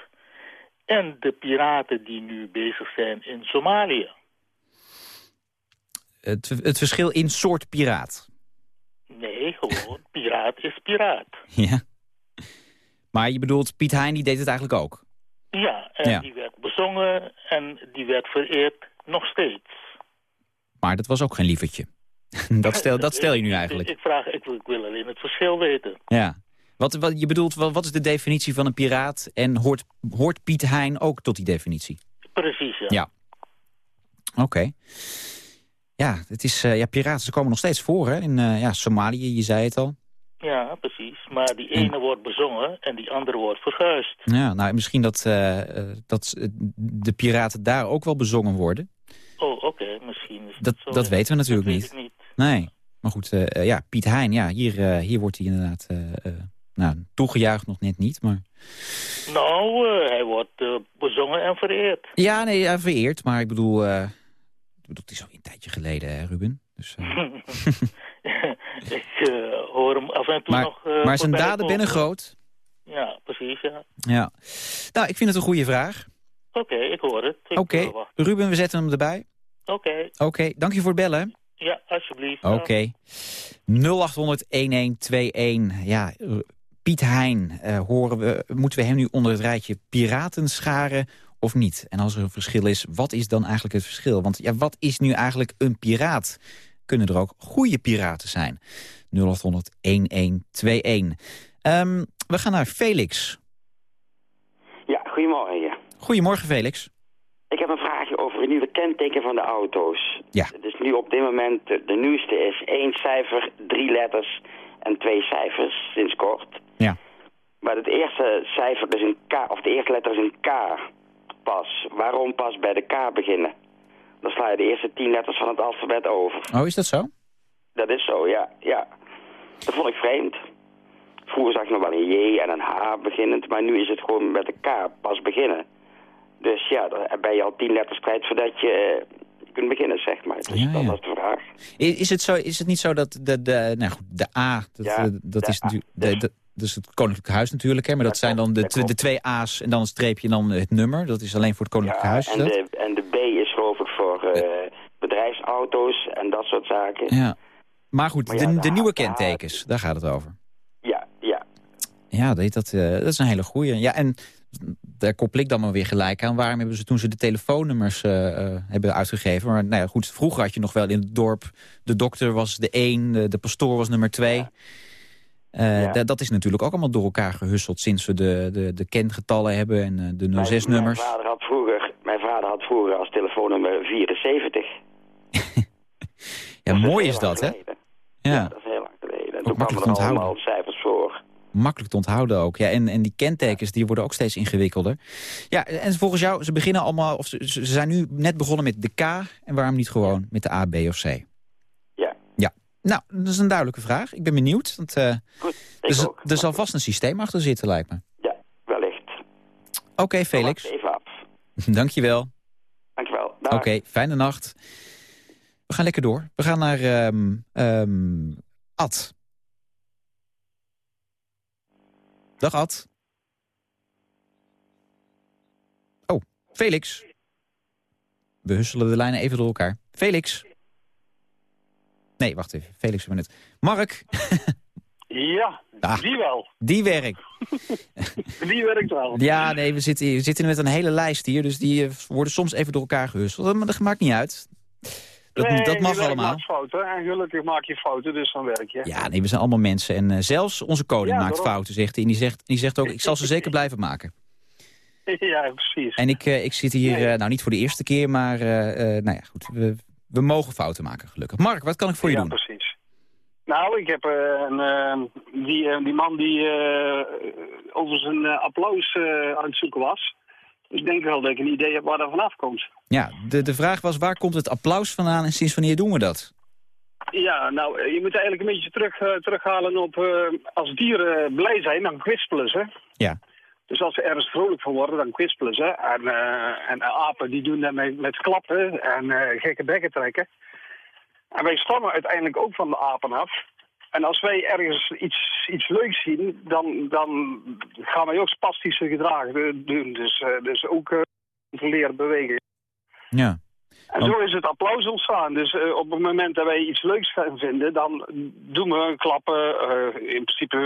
En de piraten die nu bezig zijn in Somalië. Het, het verschil in soort piraat. Nee, gewoon, piraat is piraat. Ja. Maar je bedoelt, Piet Hein die deed het eigenlijk ook. Ja, en Ja. die werd bezongen en die werd vereerd nog steeds. Maar dat was ook geen lievertje. dat, stel, dat stel je nu eigenlijk. Ik, vraag, ik, wil- ik wil alleen het verschil weten. Ja. Wat, wat, je bedoelt, wat, wat is de definitie van een piraat? En hoort, hoort Piet Hein ook tot die definitie? Precies, ja. Ja. Oké. Ja, het is, eh, ja, piraten ze komen nog steeds voor hè? in eh, ja, Somalië, je zei het al. Ja, precies. Maar die ene wordt bezongen en die andere wordt verguisd. Ja, nou, misschien dat, eh, dat de piraten daar ook wel bezongen worden. Oh, oké, misschien is Dat, dat weten we natuurlijk niet. niet. Nee, maar goed, eh, eh, ja, Piet Hein, ja, hier, eh, hier wordt hij inderdaad nou, toegejuicht nog net niet, maar... Nou, hij wordt bezongen en vereerd. Ja, nee, ja, vereerd, maar ik bedoel, ik bedoel, het is al een tijdje geleden, hè, Ruben? Dus, ik hoor hem af en toe maar, nog... maar zijn daden binnen groot. Ja, precies, ja. Ja. Nou, ik vind het een goede vraag. Oké, ik hoor het. Oké, eh. Ruben, we zetten hem erbij. Oké, Oké, dank je voor het bellen. ja, alsjeblieft. Oké. 0800-1121. Ja, eh, Piet Hein, eh, horen we, moeten we hem nu onder het rijtje piraten scharen of niet? En als er een verschil is, wat is dan eigenlijk het verschil? Want ja, wat is nu eigenlijk een piraat? Kunnen er ook goede piraten zijn? 0800-1121. Ehm, we gaan naar Felix. Ja, goedemorgen. Goedemorgen, Felix. Ik heb een vraagje over het nieuwe kenteken van de auto's. Ja. Dus nu op dit moment, de, de nieuwste is één cijfer, drie letters en twee cijfers, sinds kort. Ja. Maar het eerste cijfer is een K, of de eerste letter is een K pas. Waarom pas bij de K beginnen? Dan sla je de eerste tien letters van het alfabet over. Oh, is dat zo? Dat is zo, ja. ja. Dat vond ik vreemd. Vroeger zag je nog wel een J en een H beginnend, maar nu is het gewoon met een K pas beginnen. Dus ja, dan ben je al tien letters kwijt voordat je eh, kunt beginnen, zeg maar. Dus Ja, dat ja. was de vraag. I- Is het, zo, is het niet zo dat de, de, nou goed, de A, dat, Ja, eh, dat de is natuurlijk... De- dus het Koninklijk Huis natuurlijk, hè, maar dat, Dat zijn dan de, de twee A's en dan een streepje en dan het nummer. Dat is alleen voor het Koninklijk Huis. is en, de, en de B is geloof ik voor eh, bedrijfsauto's en dat soort zaken. Ja. Maar goed, Maar de, de nieuwe kentekens, daar gaat het over. Ja, ja. Ja, dat, dat, dat is een hele goeie. Ja, en daar koppel ik dan maar weer gelijk aan. Waarom hebben ze toen ze de telefoonnummers eh, eh, hebben uitgegeven? Maar nou ja, goed, vroeger had je nog wel in het dorp... de dokter was de één, de, de pastoor was nummer twee. Ja. Eh, Ja. Dat is natuurlijk ook allemaal door elkaar gehusseld... sinds we de, de, de kengetallen hebben en de Mijn- 06-nummers. Mijn vader had vroeger, mijn vader had vroeger als telefoonnummer 74. Ja, mooi is dat, hè? Ja. Dat is heel lang geleden. En Ook toen kwamen makkelijk er allemaal. Makkelijk te onthouden ook. Ja, en, en die kentekens die worden ook steeds ingewikkelder. Ja, en volgens jou, ze beginnen allemaal... of ze, ze zijn nu net begonnen met de K... en waarom niet gewoon met de A, B of C? Ja, Ja, nou, dat is een duidelijke vraag. Ik ben benieuwd. Want, eh, goed. Ik er, ook. er zal vast een systeem achter zitten, lijkt me. Ja, wellicht. Oké, Felix. Even af. Dankjewel. Dankjewel. Dag. Oké, fijne nacht. We gaan lekker door. We gaan naar ehm ehm, Ad. Dag Ad. Oh, Felix. We husselen de lijnen even door elkaar. Felix. Nee, wacht even. Felix we net. Mark, Ja, die wel. die werkt. Die werkt wel. Ja, nee, we zitten, we zitten met een hele lijst hier. Dus die eh, worden soms even door elkaar gehusseld. Maar dat maakt niet uit. Dat, Nee, dat mag allemaal. maakt fouten en gelukkig maak je fouten, dus dan werk je. Ja, nee, we zijn allemaal mensen. En eh, zelfs onze koning Ja, maakt daarom. fouten, zegt hij. En die zegt, die zegt ook, ik zal ze zeker blijven maken. Ja, precies. En ik, eh, ik zit hier, eh, nou niet voor de eerste keer, maar nou ja, goed. We, we mogen fouten maken, gelukkig. Mark, wat kan ik voor je ja, doen? precies. Nou, ik heb een, die, die man die over zijn applaus aan het zoeken was. Ik denk wel dat ik een idee heb waar dat vanaf komt. Ja, de, de vraag was, waar komt het applaus vandaan en sinds wanneer doen we dat? Ja, nou, eh, je moet eigenlijk een beetje terug, eh, terughalen op eh, als dieren blij zijn, dan kwispelen ze. Ja. Dus als ze ergens vrolijk van worden, dan kwispelen ze. En, en apen die doen dat met, met klappen en gekke bekken trekken. En wij stammen uiteindelijk ook van de apen af. En als wij ergens iets, iets leuks zien, dan, dan gaan wij ook spastische gedragen doen. Dus, eh, dus ook uh, bewegen. Ja. En zo is het applaus ontstaan. Dus uh, op het moment dat wij iets leuks gaan vinden, dan doen we klappen. Uh, in principe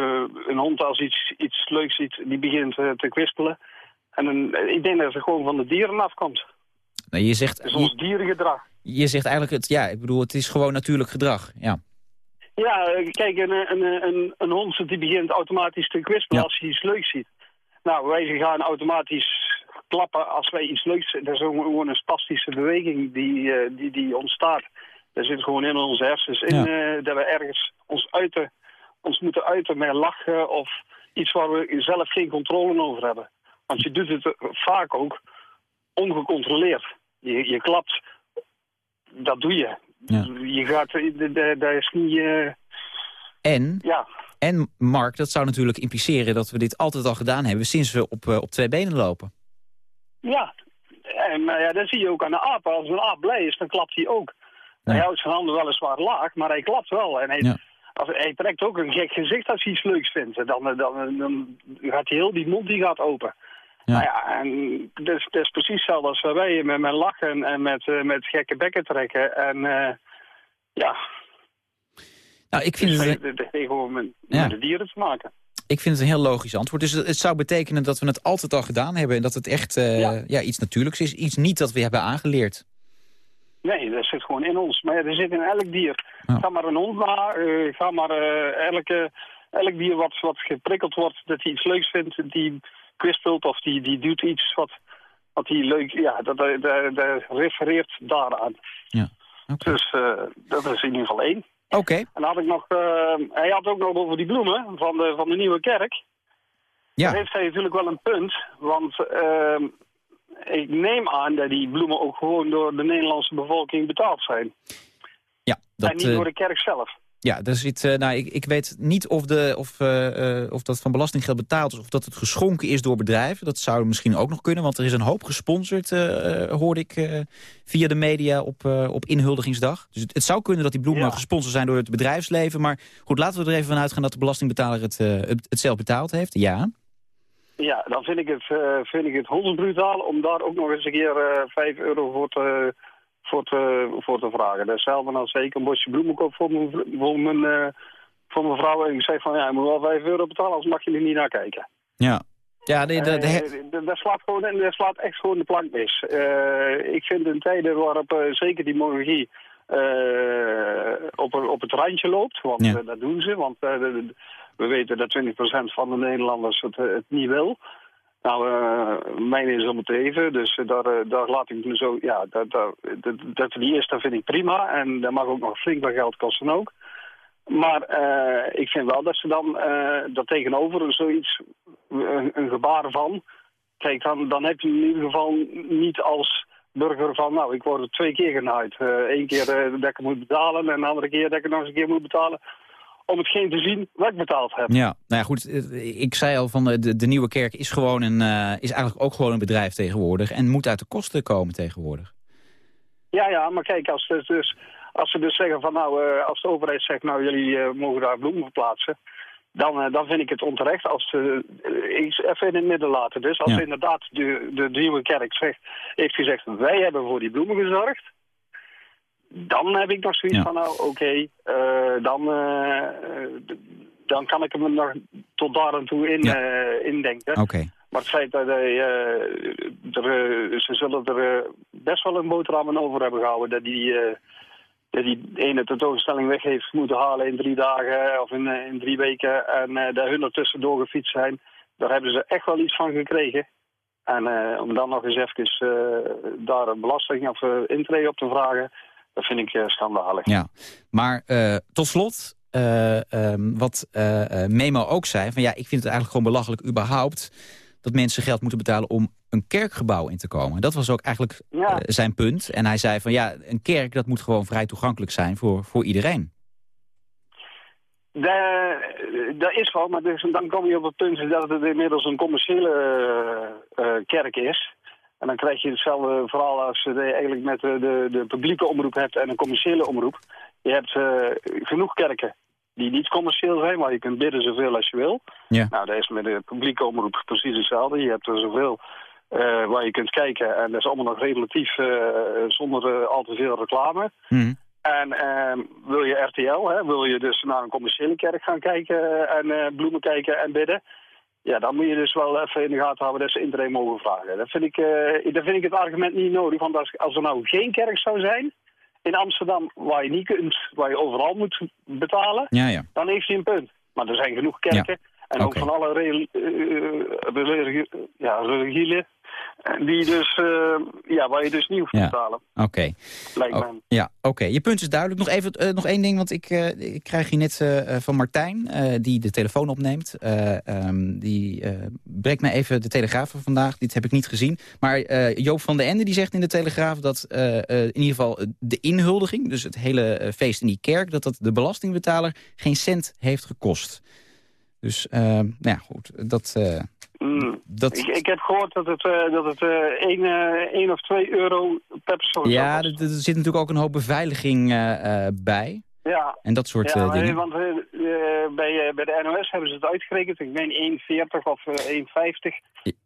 een hond als iets, iets leuks ziet, die begint te kwispelen. En een, ik denk dat het gewoon van de dieren afkomt. Nou, je zegt, is ons dierengedrag. Je zegt eigenlijk, het, ja, ik bedoel, het is gewoon natuurlijk gedrag. Ja, ja kijk, een, een, een, een hond die begint automatisch te kwispelen ja. als hij iets leuks ziet. Nou, wij gaan automatisch klappen als wij iets leuks... Dat is gewoon een spastische beweging die, uh, die, die ontstaat. Dat zit gewoon in onze hersens in ja. uh, dat we ergens ons, uiten, ons moeten uiten met lachen... of iets waar we zelf geen controle over hebben. Want je doet het vaak ook ongecontroleerd. Je, je klapt, dat doe je. Ja. Je gaat, dat is niet... Uh, en, ja. en Mark, dat zou natuurlijk impliceren dat we dit altijd al gedaan hebben... sinds we op, uh, op twee benen lopen. Ja, en uh, ja, dat zie je ook aan de aap. Als een aap blij is, dan klapt hij ook. Hij houdt zijn handen weliswaar laag, maar hij klapt wel. En hij, ja. als, hij trekt ook een gek gezicht als hij iets leuks vindt. Dan, dan, dan gaat hij heel die mond die gaat open. Ja. Nou ja, en dat is, dat is precies hetzelfde als wij met, met lachen en met, uh, met gekke bekken trekken. En uh, ja... Nou, ik vind dus het... Het gewoon met, ja. met de dieren te maken. Ik vind het een heel logisch antwoord. Dus het zou betekenen dat we het altijd al gedaan hebben... en dat het echt uh, ja. ja. iets natuurlijks is. Iets niet dat we hebben aangeleerd. Nee, dat zit gewoon in ons. Maar ja, dat zit in elk dier. Ga maar een hond na, uh, ga maar uh, elke, elk dier wat, wat geprikkeld wordt... dat hij iets leuks vindt, die kwispelt of die, die doet iets wat, wat hij leuk... Ja, dat, dat, dat, dat refereert daaraan. Ja. Okay. Dus uh, dat is in ieder geval één. Oké. Okay. En had ik nog, uh, hij had ook nog over die bloemen van de, van de nieuwe kerk. Ja. Daar heeft hij natuurlijk wel een punt, want uh, ik neem aan dat die bloemen ook gewoon door de Nederlandse bevolking betaald zijn. Ja, dat, en niet door de kerk zelf. Ja, zit, uh, nou, ik, ik weet niet of, de, of, uh, uh, of dat van belastinggeld betaald is... of dat het geschonken is door bedrijven. Dat zou misschien ook nog kunnen, want er is een hoop gesponsord... hoorde ik via de media op, op inhuldigingsdag. Dus het, het, zou kunnen dat die bloemen ja. gesponsord zijn door het bedrijfsleven. Maar goed, laten we er even van uitgaan dat de belastingbetaler het, het, het zelf betaald heeft. Ja. Ja, dan vind ik het, vind ik het hondsbrutaal om daar ook nog eens een keer 5 euro voor te voor te, voor te vragen. Hetzelfde als ik een bosje bloemen koop voor mijn, voor mijn, uh, voor mijn vrouw. En ik zeg van, ja, je moet wel 5 euro betalen, anders mag je er niet naar kijken. Ja. Ja, de, de... Uh, dat, slaat gewoon, dat slaat echt gewoon de plank mis. Uh, ik vind in tijden waarop uh, zeker die monarchie op, op het randje loopt, want ja. dat doen ze, want we weten dat 20% van de Nederlanders het, het niet wil. Nou, uh, mijn is om het even, dus uh, daar, uh, daar laat ik me zo... Ja, dat, dat, dat, die is, dat vind ik prima. En dat mag ook nog flink wat geld kosten ook. Maar ik vind wel dat ze dan dat tegenover zoiets, een, een gebaar van... Kijk, dan, dan heb je in ieder geval niet als burger van... Nou, ik word er twee keer genaaid. Eén keer dat ik moet betalen en de andere keer dat ik nog eens een keer moet betalen om hetgeen te zien wat ik betaald heb. Ja, nou ja, goed. Ik zei al van de, de nieuwe kerk is gewoon een uh, is eigenlijk ook gewoon een bedrijf tegenwoordig en moet uit de kosten komen tegenwoordig. Ja, ja, maar kijk, als, ze dus, als ze dus zeggen van nou, uh, als de overheid zegt nou jullie uh, mogen daar bloemen verplaatsen, dan, dan vind ik het onterecht als ze ik even in het midden laten. Dus als ja. inderdaad de, de nieuwe kerk zegt, heeft gezegd wij hebben voor die bloemen gezorgd, dan heb ik nog zoiets ja. van, nou oké, okay, uh, dan, uh, dan kan ik hem nog tot daar en toe in, ja. uh, indenken. Okay. Maar het feit dat hij, er, ze zullen er best wel een boterham over hebben gehouden... dat die, dat die ene tentoonstelling weg heeft moeten halen in drie dagen of in, in drie weken... en dat hun er tussendoor gefietst zijn, daar hebben ze echt wel iets van gekregen. En om dan nog eens even daar een belasting of intree op te vragen... Dat vind ik uh, schandalig. Ja, maar uh, tot slot, uh, um, wat Memo ook zei... van ja, ik vind het eigenlijk gewoon belachelijk überhaupt... dat mensen geld moeten betalen om een kerkgebouw in te komen. Dat was ook eigenlijk ja. zijn punt. En hij zei van ja, een kerk dat moet gewoon vrij toegankelijk zijn voor, voor iedereen. Dat is wel, maar dus, dan kom je op het punt dat het inmiddels een commerciële kerk is... En dan krijg je hetzelfde verhaal als je eigenlijk met de, de, de, publieke omroep hebt en een commerciële omroep. Je hebt uh, genoeg kerken die niet commercieel zijn, waar je kunt bidden zoveel als je wil. Ja. Nou, dat is met de publieke omroep precies hetzelfde. Je hebt er zoveel eh, waar je kunt kijken en dat is allemaal nog relatief eh, zonder eh, al te veel reclame. Mhm. En ehm, wil je RTL, hè, wil je dus naar een commerciële kerk gaan kijken en eh, bloemen kijken en bidden... Ja, dan moet je dus wel even in de gaten houden dat ze iedereen mogen vragen. Dat vind ik, eh, dat vind ik het argument niet nodig. Want als, als er nou geen kerk zou zijn in Amsterdam waar je niet kunt, waar je overal moet betalen, Ja, ja. dan heeft hij een punt. Maar er zijn genoeg kerken en ook van alle reli- eh, religi- ja, religielen en die dus, eh, ja, waar je dus niet hoeft te Ja. betalen. Oké. Lijkt Oh, mij. ja, oké. Je punt is duidelijk. Nog even eh, nog één ding, want ik, eh, ik krijg hier net van Martijn, die de telefoon opneemt. Eh, ehm, die breekt mij even de Telegraaf van vandaag. Dit heb ik niet gezien. Maar Joop van den Ende die zegt in de Telegraaf dat in ieder geval de inhuldiging, dus het hele feest in die kerk, dat dat de belastingbetaler geen cent heeft gekost. Dus, eh, nou ja, goed. Dat, eh, Mm. dat, Ik, ik heb gehoord dat het, eh, dat het eh 1, of 2 euro per persoon ja, er, er zit natuurlijk ook een hoop beveiliging bij. Ja, En dat soort ja dingen. want bij, bij de NOS hebben ze het uitgerekend. Ik meen 1,40 of eh, 1,50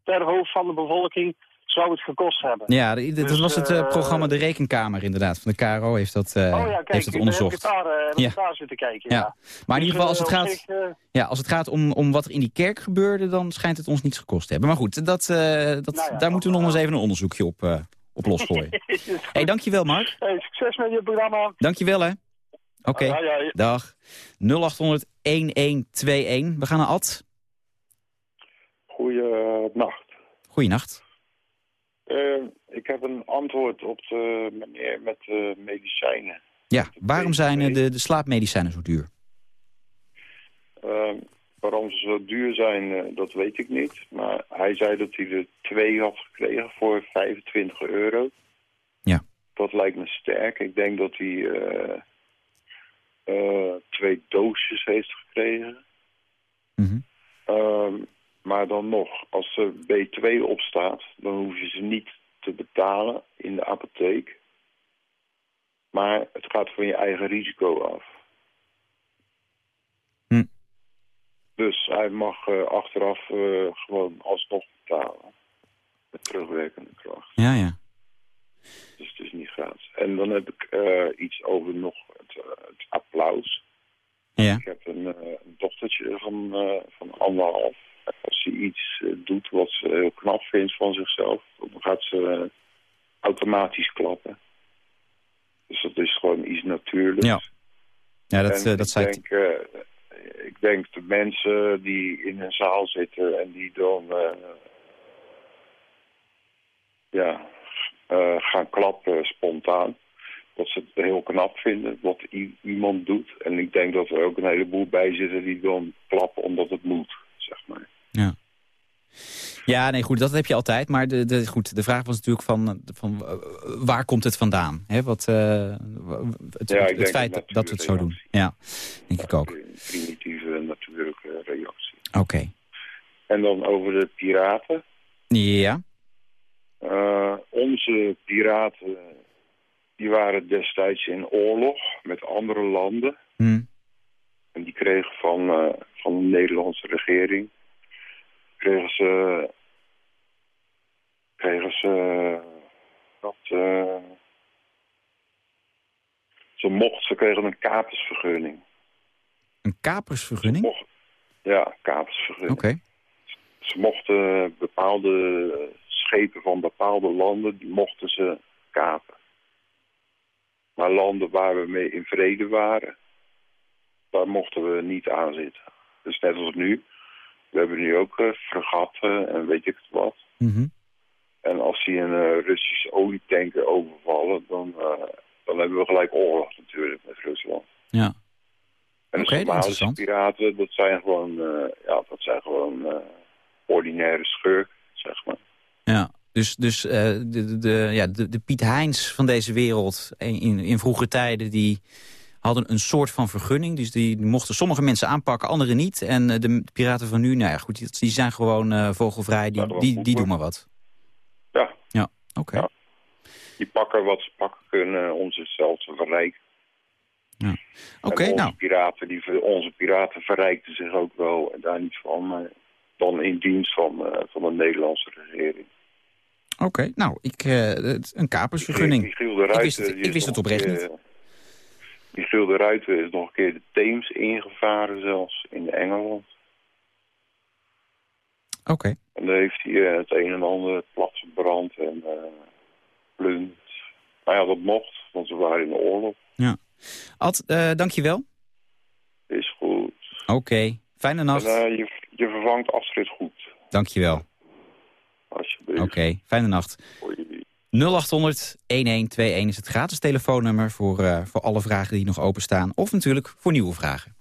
per hoofd van de bevolking zou het gekost hebben. Ja, dat Dus, was het eh, eh, programma De Rekenkamer inderdaad. Van de KRO heeft dat, eh, oh ja, kijk, heeft dat daar onderzocht. heb ik daar, Ja. daar zitten kijken. Ja. Ja. Maar in Dus, ieder geval, als het gaat, zich, ja, als het gaat om, om wat er in die kerk gebeurde... dan schijnt het ons niets gekost te hebben. Maar goed, dat, eh, dat, Nou ja, daar moeten we nog eens even een onderzoekje op, eh, op losgooien. Hé, hey, dankjewel Mark. hey, succes met je programma. Dankjewel hè. Oké, ja. dag. 0800 1121. We gaan naar Ad. Goeienacht. Goeienacht. Uh, ik heb een antwoord op de meneer met de medicijnen. Ja, waarom zijn eh, de, de slaapmedicijnen zo duur? Uh, waarom ze zo duur zijn, uh, dat weet ik niet. Maar hij zei dat hij er twee had gekregen voor 25 euro. Ja. Dat lijkt me sterk. Ik denk dat hij twee doosjes heeft gekregen. Mm -hmm. Maar dan nog, als er B2 op staat, dan hoef je ze niet te betalen in de apotheek. Maar het gaat van je eigen risico af. Hm. Dus hij mag uh, achteraf uh, gewoon alsnog betalen. Met terugwerkende kracht. Ja, ja. Dus het is niet gratis. En dan heb ik uh, iets over nog het, het applaus. Ja. Ik heb een, een dochtertje van, van anderhalf als ze iets uh, doet wat ze heel knap vindt van zichzelf, dan gaat ze uh, automatisch klappen. Dus dat is gewoon iets natuurlijks. Ja, ja dat, en uh, dat ik zei denk, ik denk de mensen die in een zaal zitten en die dan ja, gaan klappen spontaan, dat ze het heel knap vinden wat iemand doet. En ik denk dat er ook een heleboel bij zitten die dan klappen omdat het moet, zeg maar. Ja. Ja, nee, goed, dat heb je altijd. Maar de, de, goed, de vraag was natuurlijk van, van waar komt het vandaan? Hè, wat, uh, het, ja, het, het feit dat, dat we het zo doen. Ja, denk ik ook. Een primitieve natuurlijke reactie. Oké. Okay. En dan over de piraten. Ja. Uh, onze piraten, die waren destijds in oorlog met andere landen. Hmm. En die kregen van, uh, van de Nederlandse regering kregen ze, kregen ze dat, uh, ze mochten, ze kregen een kapersvergunning. Een kapersvergunning? Mochten, ja, kapersvergunning. Oké. Okay. Ze mochten bepaalde schepen van bepaalde landen, die mochten ze kapen. Maar landen waar we mee in vrede waren, daar mochten we niet aan zitten. Dus net als nu, we hebben nu ook uh, fregatten en weet ik het wat. Mm -hmm. En als die een uh, Russische olietanker overvallen, dan, uh, dan hebben we gelijk oorlog natuurlijk met Rusland. Ja. En de okay, Somalische piraten, dat zijn gewoon, ja, dat zijn gewoon ordinaire schurken, zeg maar. Ja, dus, dus de, de, de, ja, de, de Piet Heins van deze wereld in, in vroege tijden... die hadden een soort van vergunning. Dus die, die mochten sommige mensen aanpakken, anderen niet. En uh, de piraten van nu, nou ja, goed, die, die zijn gewoon uh, vogelvrij. Die, die, die, die doen maar wat. Ja. Ja, oké. Okay. Ja. Die pakken wat ze pakken kunnen om zichzelf te verrijken. Oké, En onze nou. Piraten, die, onze piraten verrijkten zich ook wel en daar niet van. eh, dan in dienst van, eh, van de Nederlandse regering. Oké, nou, ik, eh, een kapersvergunning. Ik wist het, die ik is wist het oprecht niet. Michiel de Ruijten is nog een keer de Theems ingevaren zelfs in Engeland. Oké. En daar heeft hij eh, het een en ander platgebrand en eh plund. Nou ja, dat mocht, want we waren in de oorlog. Ja. Ad, eh dankjewel. Is goed. Oké, fijne nacht. En, je, je vervangt Astrid goed, Dankjewel. alsjeblieft. Oké, fijne nacht. 0800 1121 is het gratis telefoonnummer voor, eh, voor alle vragen die nog openstaan. Of natuurlijk voor nieuwe vragen.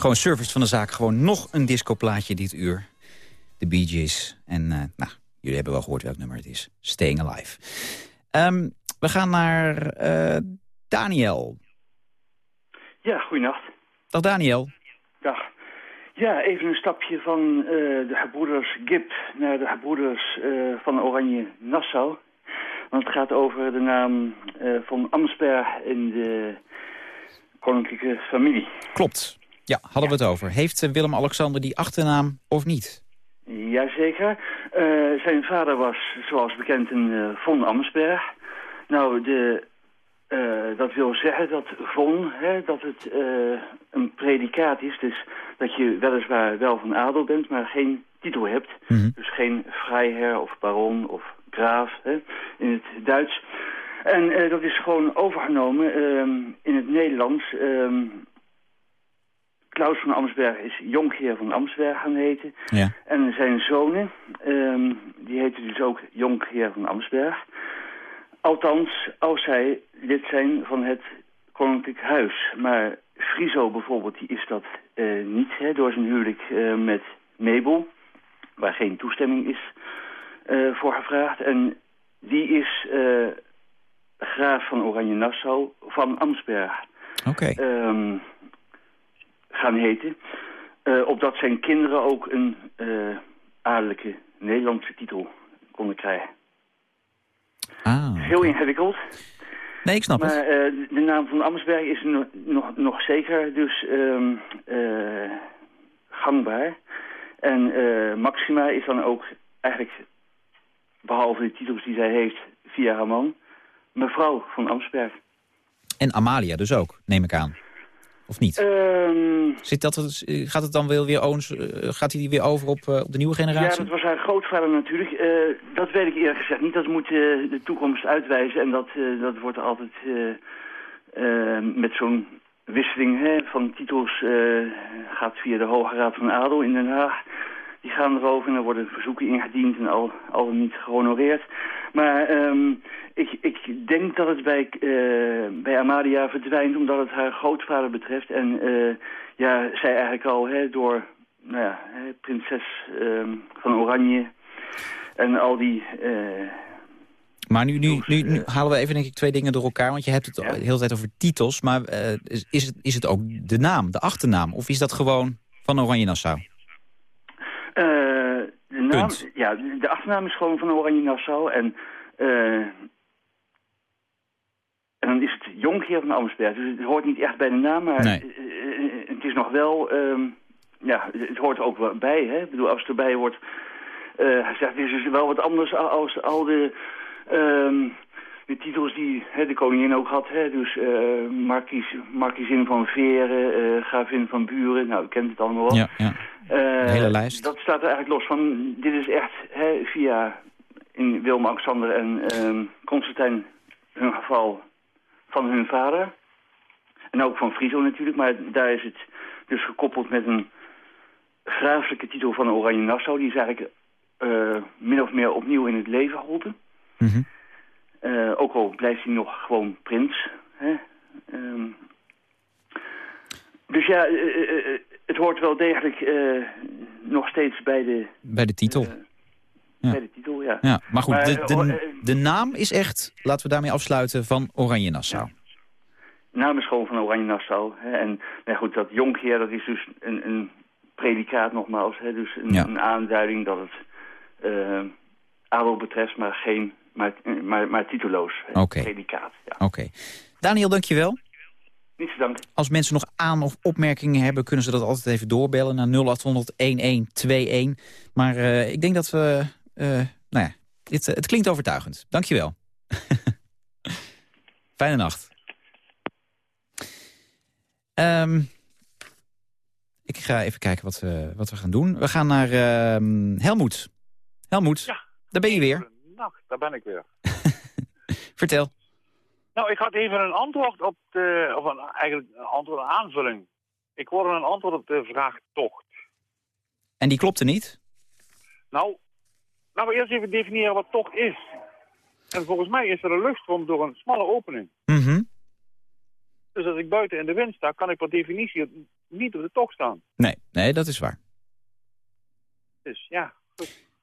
Gewoon service van de zaak. Gewoon nog een discoplaatje dit uur. De Bee Gees. En uh, nou, jullie hebben wel gehoord welk nummer het is. Staying Alive. Um, we gaan naar uh, Daniel. Ja, goeienacht. Dag Daniel. Dag. Ja, even een stapje van uh, de gebroeders Gip naar de gebroeders uh, van Oranje Nassau. Want het gaat over de naam uh, van Amsberg in de koninklijke familie. Klopt. Ja, hadden we het over. Heeft Willem-Alexander die achternaam of niet? Jazeker. zijn vader was, zoals bekend, een von Amsberg. Nou, de uh, dat wil zeggen dat von, hè, dat het uh, een predicaat is. Dus dat je weliswaar wel van adel bent, maar geen titel hebt. Mm -hmm. Dus geen vrijheer of baron of graaf hè, in het Duits. En uh, dat is gewoon overgenomen um, in het Nederlands. Klaus van Amsberg is jonkheer van Amsberg gaan heten. Ja. En zijn zonen, um, die heten dus ook jonkheer van Amsberg. Althans, als zij lid zijn van het koninklijk huis. Maar Friso bijvoorbeeld, die is dat uh, niet, hè, door zijn huwelijk uh, met Mabel. Waar geen toestemming is uh, voor gevraagd. En die is graaf van Oranje-Nassau van Amsberg. Oké. Okay. Um, gaan heten. opdat zijn kinderen ook een adellijke Nederlandse titel konden krijgen. Ah, Heel ingewikkeld. Nee, ik snap maar, het. Maar uh, de naam van Amsberg is nog, nog, nog zeker dus um, uh, gangbaar. En uh, Maxima is dan ook eigenlijk, behalve de titels die zij heeft via haar man, mevrouw van Amsberg. En Amalia dus ook, neem ik aan. Of niet? Um, Zit dat, gaat het dan weer, weer ons, gaat hij weer over op, uh, op de nieuwe generatie? Ja, dat was haar grootvader natuurlijk. Uh, dat weet ik eerlijk gezegd niet. Dat moet uh, de toekomst uitwijzen. En dat, dat wordt altijd met zo'n wisseling hè, van titels... gaat via de Hoge Raad van Adel in Den Haag. Die gaan erover en er worden verzoeken ingediend en al, al niet gehonoreerd. Maar um, ik, ik denk dat het bij, uh, bij Amalia verdwijnt omdat het haar grootvader betreft. En uh, ja, zij eigenlijk al hè, door nou ja, hè, prinses uh, van Oranje en al die... Uh, maar nu, nu, nu, nu, halen we even denk ik twee dingen door elkaar. Want je hebt het ja. de hele tijd over titels. Maar uh, is, het, is het ook de naam, de achternaam? Of is dat gewoon van Oranje Nassau? Uh, de naam, Punt. ja, de achternaam is gewoon van Oranje Nassau. En, uh, en dan is het Jonkheer van Amsberg. Dus het hoort niet echt bij de naam, maar nee. uh, het is nog wel... Um, ja, het hoort ook wel bij. Hè? Ik bedoel, als het erbij wordt gezegd, is het wel wat anders als al de... Um, de titels die hè, de koningin ook had. Hè, dus uh, markies, markiesin van Veren, uh, gravin van Buren. Nou, u kent het allemaal wel. Ja, ja. Uh, hele lijst. Dat staat er eigenlijk los van. Dit is echt hè, via in Willem-Alexander en uh, Constantijn hun geval van hun vader. En ook van Friso natuurlijk. Maar daar is het dus gekoppeld met een graaflijke titel van Oranje Nassau. Die is eigenlijk min of meer opnieuw in het leven geholpen. Mm -hmm. Uh, ook al blijft hij nog gewoon prins. Hè? Um, dus ja, uh, uh, het hoort wel degelijk nog steeds bij de... Bij de titel. Ja. Bij de titel, ja. ja maar goed, maar, de, de, de, naam is echt, laten we daarmee afsluiten, van Oranje Nassau. Ja. Naam is gewoon van Oranje Nassau. Hè? En nou goed, dat jonkheer, dat is dus een, een predicaat nogmaals. Hè? Dus een, ja. een aanduiding dat het adel betreft, maar geen maar, maar, maar titeloos. Okay. Predicaat. Ja. Oké. Okay. Daniel, dankjewel. Niet te danken. Als mensen nog aan- of opmerkingen hebben... kunnen ze dat altijd even doorbellen naar 0800-1121. Maar uh, ik denk dat we... Uh, nou ja, het, het klinkt overtuigend. Dankjewel. Fijne nacht. Um, ik ga even kijken wat we, wat we gaan doen. We gaan naar uh, Helmoet. Helmoet, ja. daar ben je weer. Nacht, daar ben ik weer. Vertel. Nou, ik had even een antwoord op de, of een, eigenlijk een antwoord, een aanvulling. Ik hoorde een antwoord op de vraag tocht. En die klopte niet? Nou, laten we eerst even definiëren wat tocht is. En volgens mij is er een luchtstroom door een smalle opening. Mm -hmm. Dus als ik buiten in de wind sta, kan ik per definitie niet op de tocht staan. Nee, nee, dat is waar. Dus ja,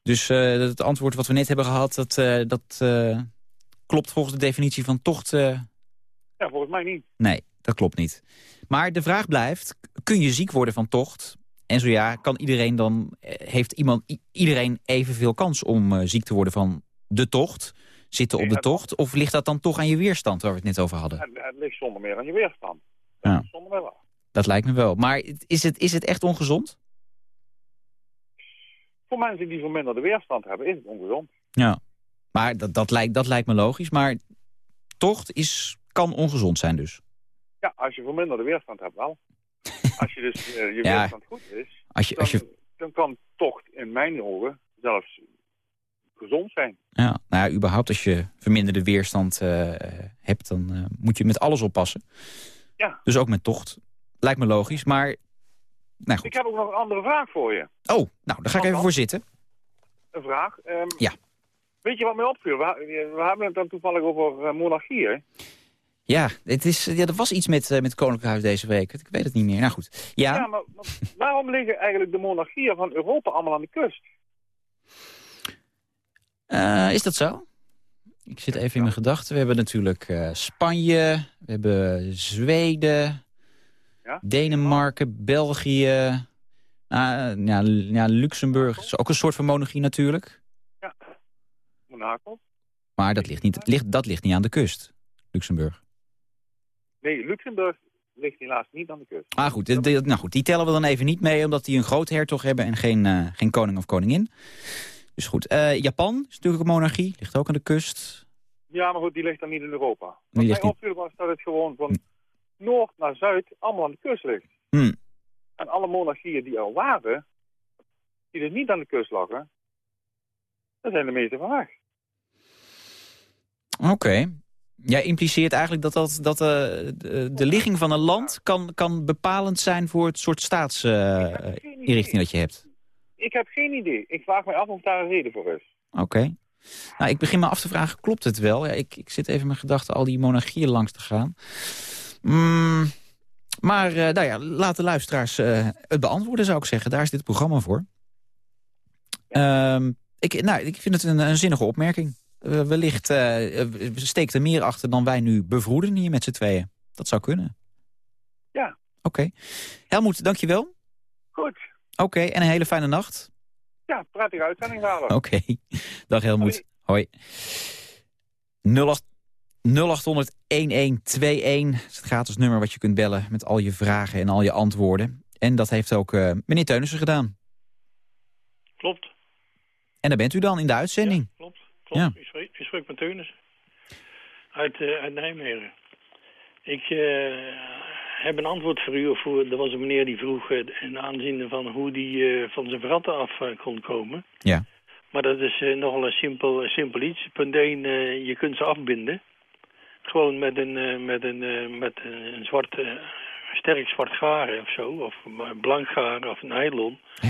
Dus eh, het antwoord wat we net hebben gehad, dat, eh, dat eh, klopt volgens de definitie van tocht... ja volgens mij niet. nee, dat klopt niet. Maar de vraag blijft, kun je ziek worden van tocht? En zo ja, kan iedereen dan, heeft iemand, iedereen evenveel kans om ziek te worden van de tocht? Zitten op de tocht? Of ligt dat dan toch aan je weerstand waar we het net over hadden? Het, het ligt zonder meer aan je weerstand. Ja. Zonder meer waar. Dat lijkt me wel. Maar is het, is het echt ongezond? Voor mensen die verminderde weerstand hebben, is het ongezond. Ja. Maar dat, dat, lijkt, dat lijkt me logisch. Maar tocht is, kan ongezond zijn dus. Ja, als je verminderde weerstand hebt wel. als je dus eh, je Ja. weerstand goed is, Als je, dan, als je, dan kan tocht in mijn ogen zelfs gezond zijn. ja, nou ja, überhaupt als je verminderde weerstand eh, hebt, dan eh, moet je met alles oppassen. Ja. Dus ook met tocht. Lijkt me logisch, maar... Nou goed. Ik heb ook nog een andere vraag voor je. Oh, nou, daar ga ik even voor zitten. Een vraag. Ehm, Ja. Weet je wat mij opviel? We, we hebben het dan toevallig over eh, monarchie, hè? Ja, het is, ja, er was iets met, eh, met het Koninklijk Huis deze week. Ik weet het niet meer. Nou goed. Ja, Ja, maar, maar waarom liggen eigenlijk de monarchieën van Europa allemaal aan de kust? eh, is dat zo? Ik zit even in mijn gedachten. We hebben natuurlijk Spanje, we hebben Zweden, Ja? Denemarken, België, ah, ja, ja, Luxemburg. is ook een soort van monarchie natuurlijk. Monaco? Maar dat ligt niet, ligt, dat ligt niet aan de kust, Luxemburg. Nee, Luxemburg ligt helaas niet aan de kust. Ah goed, nou goed, die tellen we dan even niet mee... omdat die een groot hertog hebben en geen, eh, geen koning of koningin. Dus goed, eh, Japan is natuurlijk een monarchie, ligt ook aan de kust. Ja, maar goed, die ligt dan niet in Europa. Wat mij opviel was dat het gewoon van noord naar zuid allemaal aan de kust ligt. Hm. En alle monarchieën die er waren, die dus niet aan de kust lagen, daar zijn de meeste van weg. Oké. Jij impliceert eigenlijk dat, dat, dat eh, de, de ligging van een land kan, kan bepalend zijn voor het soort staatsinrichting dat je hebt. Ik heb geen idee. Ik vraag me af of daar een reden voor is. Oké. Nou, ik begin me af te vragen, klopt het wel? Ja, ik, ik zit even mijn gedachten al die monarchieën langs te gaan. Mm, maar eh, nou ja, laat de luisteraars eh, het beantwoorden, zou ik zeggen. Daar is dit programma voor. Ehm, ik, nou, ik vind het een, een zinnige opmerking. Eh, wellicht steekt er meer achter dan wij nu bevroeden hier met z'n tweeën. Dat zou kunnen. Ja. Oké. Helmoet, dankjewel. Goed. Oké, en een hele fijne nacht. Ja, prettige uitzending halen. Oké. Dag Helmoet. Hoi. 08 0800 1121 is het gratis nummer wat je kunt bellen met al je vragen en al je antwoorden. En dat heeft ook eh, meneer Teunissen gedaan. Klopt, En daar bent u dan in de uitzending. klopt. klopt. Ja. Ik, spreek, met Teunis uit, eh, uit Nijmegen. Ik eh, heb een antwoord voor u. Of voor, er was een meneer die vroeg in aanzien van hoe die van zijn vratten af kon komen. Ja. Maar dat is nogal een simpel, simpel iets. Punt 1, je kunt ze afbinden. Gewoon met een, eh, met een, eh, met een zwart, eh, sterk zwart garen of zo. Of blank garen of nylon. Hé.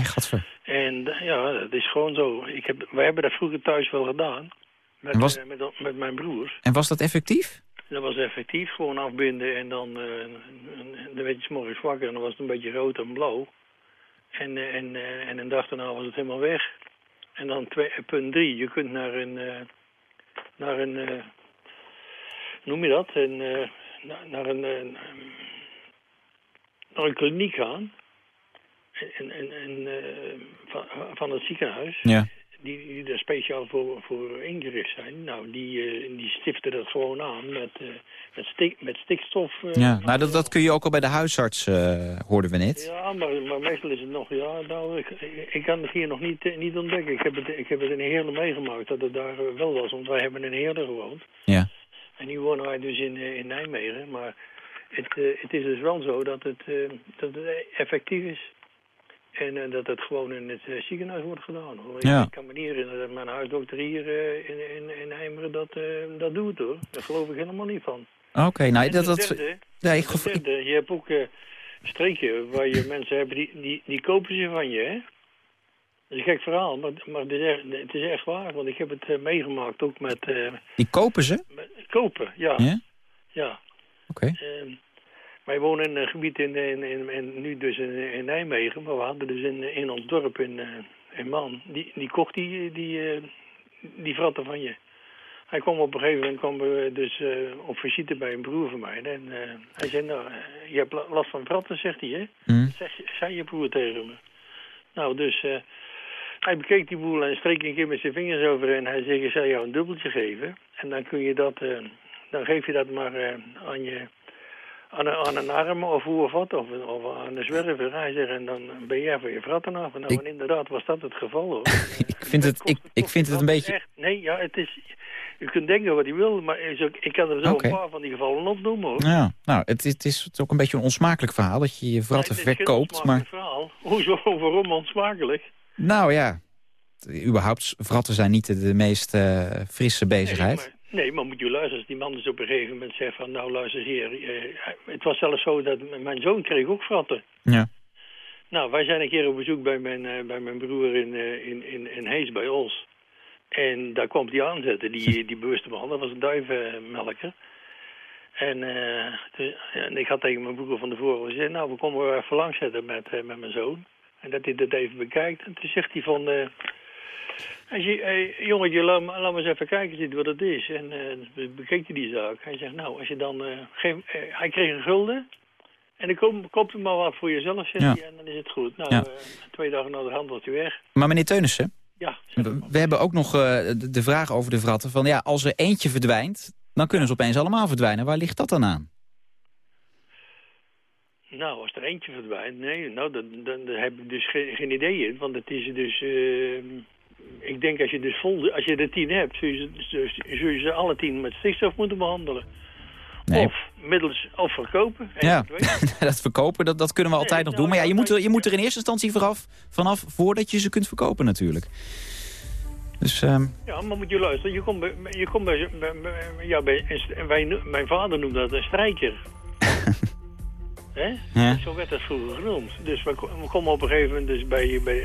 En eh, ja, dat is gewoon zo. Ik heb, wij hebben dat vroeger thuis wel gedaan. Met, En was- met, met mijn broers. En was dat effectief? Dat was effectief. Gewoon afbinden en dan, en- dan werd je 's morgens wakker en dan was het een beetje rood en blauw. En, en, en een dag daarna was het helemaal weg. En dan twee, punt drie, je kunt naar een, naar een, noem je dat? Een, eh, naar, naar een, naar een kliniek gaan. En, en, en, eh, van, van het ziekenhuis Ja. die, die er speciaal voor, voor ingericht zijn. Nou, die, eh, die stiften dat gewoon aan met, met, stik, met stikstof. Ja, nou dat, dat kun je ook al bij de huisarts, hoorden we net. Ja, maar, maar meestal is het nog, ja, nou, ik, ik kan het hier nog niet, niet ontdekken. Ik heb, het, ik heb het in Heerlen meegemaakt dat het daar wel was, want wij hebben in Heerlen gewoond. Ja. En nu wonen wij dus in, eh, in Nijmegen, maar het, eh, het is dus wel zo dat het, eh, dat het effectief is. En dat het gewoon in het ziekenhuis wordt gedaan. Hoor. Ik- Ja. Ik kan me niet herinneren dat mijn huisdokter hier in, in, in Nijmegen dat, eh, dat doet hoor. Daar geloof ik helemaal niet van. Oké, nou dat... dat derde- ja, ik, derde, je hebt ook eh streken waar je mensen hebben die, die, die kopen ze van je, hè? Dat is een gek verhaal, maar, maar het, is echt, het is echt waar. Want ik heb het eh, meegemaakt ook met, eh, die kopen ze? met kopen, ja. Ja? Ja. Oké. Ehm, Wij wonen in een gebied in, in, in, in- nu dus in, in Nijmegen, maar we hadden dus in, in ons dorp in, eh, in Man, die, die kocht die, die, eh, die vratten van je. Hij kwam op een gegeven moment kwam we dus eh, op visite bij een broer van mij. En eh, hij zei, nou, eh, je hebt la- last van vratten, zegt hij, hè? Hm. Zeg, zei je broer tegen me. Nou, dus eh, hij bekeek die boel en streek een keer met zijn vingers over en hij zegt, ik zal jou een dubbeltje geven. En dan kun je dat, eh, dan geef je dat maar eh, aan je, aan een, aan een arm of hoe of wat, of, of aan een zwerver. Hij zegt, en dan ben jij voor je vratten af. Nou, en inderdaad was dat het geval, hoor. Ik vind het, ik, ik vind het een beetje... Echt, nee, ja, het is... U kunt denken wat u wil, maar ook- ik kan er zo een paar van die gevallen opnoemen, hoor. Ja, nou, het, is- het is ook een beetje een onsmakelijk verhaal dat je je vratten verkoopt. Maar onsmakelijk verhaal. Hoezo, waarom onsmakelijk? Nou ja, überhaupt, vratten zijn niet de, de meest eh, frisse bezigheid. Nee, maar moet je luisteren. Als die man dus op een gegeven moment zegt van... nou, luister hier. eh, het was zelfs zo dat mijn zoon kreeg ook fratten. Ja. Nou, wij zijn een keer op bezoek bij mijn, eh, bij mijn broer in, in, in, in Hees bij Os. En daar kwam hij aanzetten, die, die bewuste man. Dat was een duivenmelker. En, toen- en ik had tegen mijn broer van tevoren gezegd... nou, we komen wel even langs zetten met, met mijn zoon. En dat hij dat even bekijkt. En toen zegt hij van... eh, hij zegt, hey, jongetje, laat, laat me eens even kijken ziet wat het is. En eh bekeek hij die zaak. Hij zegt, nou, als je dan... eh, geef, eh, hij kreeg een gulden. En dan koop, koop er maar wat voor jezelf, zegt Ja. hij. En dan is het goed. Nou, Ja. eh, twee dagen na de hand was hij weg. Maar meneer Teunissen, Ja, we, we hebben ook nog eh, de, de vraag over de vratten van... ja, als er eentje verdwijnt, dan kunnen ze opeens allemaal verdwijnen. Waar ligt dat dan aan? Nou, als er eentje verdwijnt, nee, nou, dan, dan, dan heb ik dus geen, geen idee in. Want het is dus, eh, ik denk als je dus vol, als je er tien hebt, zul je, zul- je ze alle tien met stikstof moeten behandelen. Nee. Of middels, of verkopen. En Ja, dat verkopen, dat, dat kunnen we altijd nog doen. Maar ja, je moet, er, je moet er in eerste instantie vooraf, vanaf voordat je ze kunt verkopen natuurlijk. Dus, ehm, Ja, maar moet je luisteren, je komt bij, je komt bij, ja, bij, mijn vader noemde dat een strijker. Ja. Zo werd dat vroeger genoemd. Dus we, ko- we komen op een gegeven moment dus bij, bij,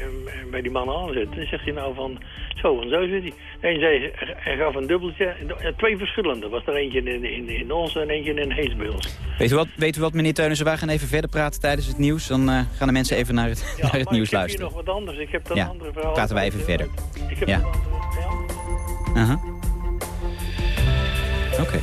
bij die man aanzetten. En zegt hij nou van, zo van zo zit hij. Eén zei, hij gaf een dubbeltje, twee verschillende. Was er eentje in, in, in ons en eentje in Heesbeels. weet, u wat, weet u wat, meneer Teunissen, wij gaan even verder praten tijdens het nieuws. Dan eh, gaan de mensen even naar het, naar het nieuws ik heb luisteren. hier nog wat anders. Ik heb dat Ja, andere verhaal. praten wij even uit- verder. Ik heb Ja. een andere. Aha. Oké.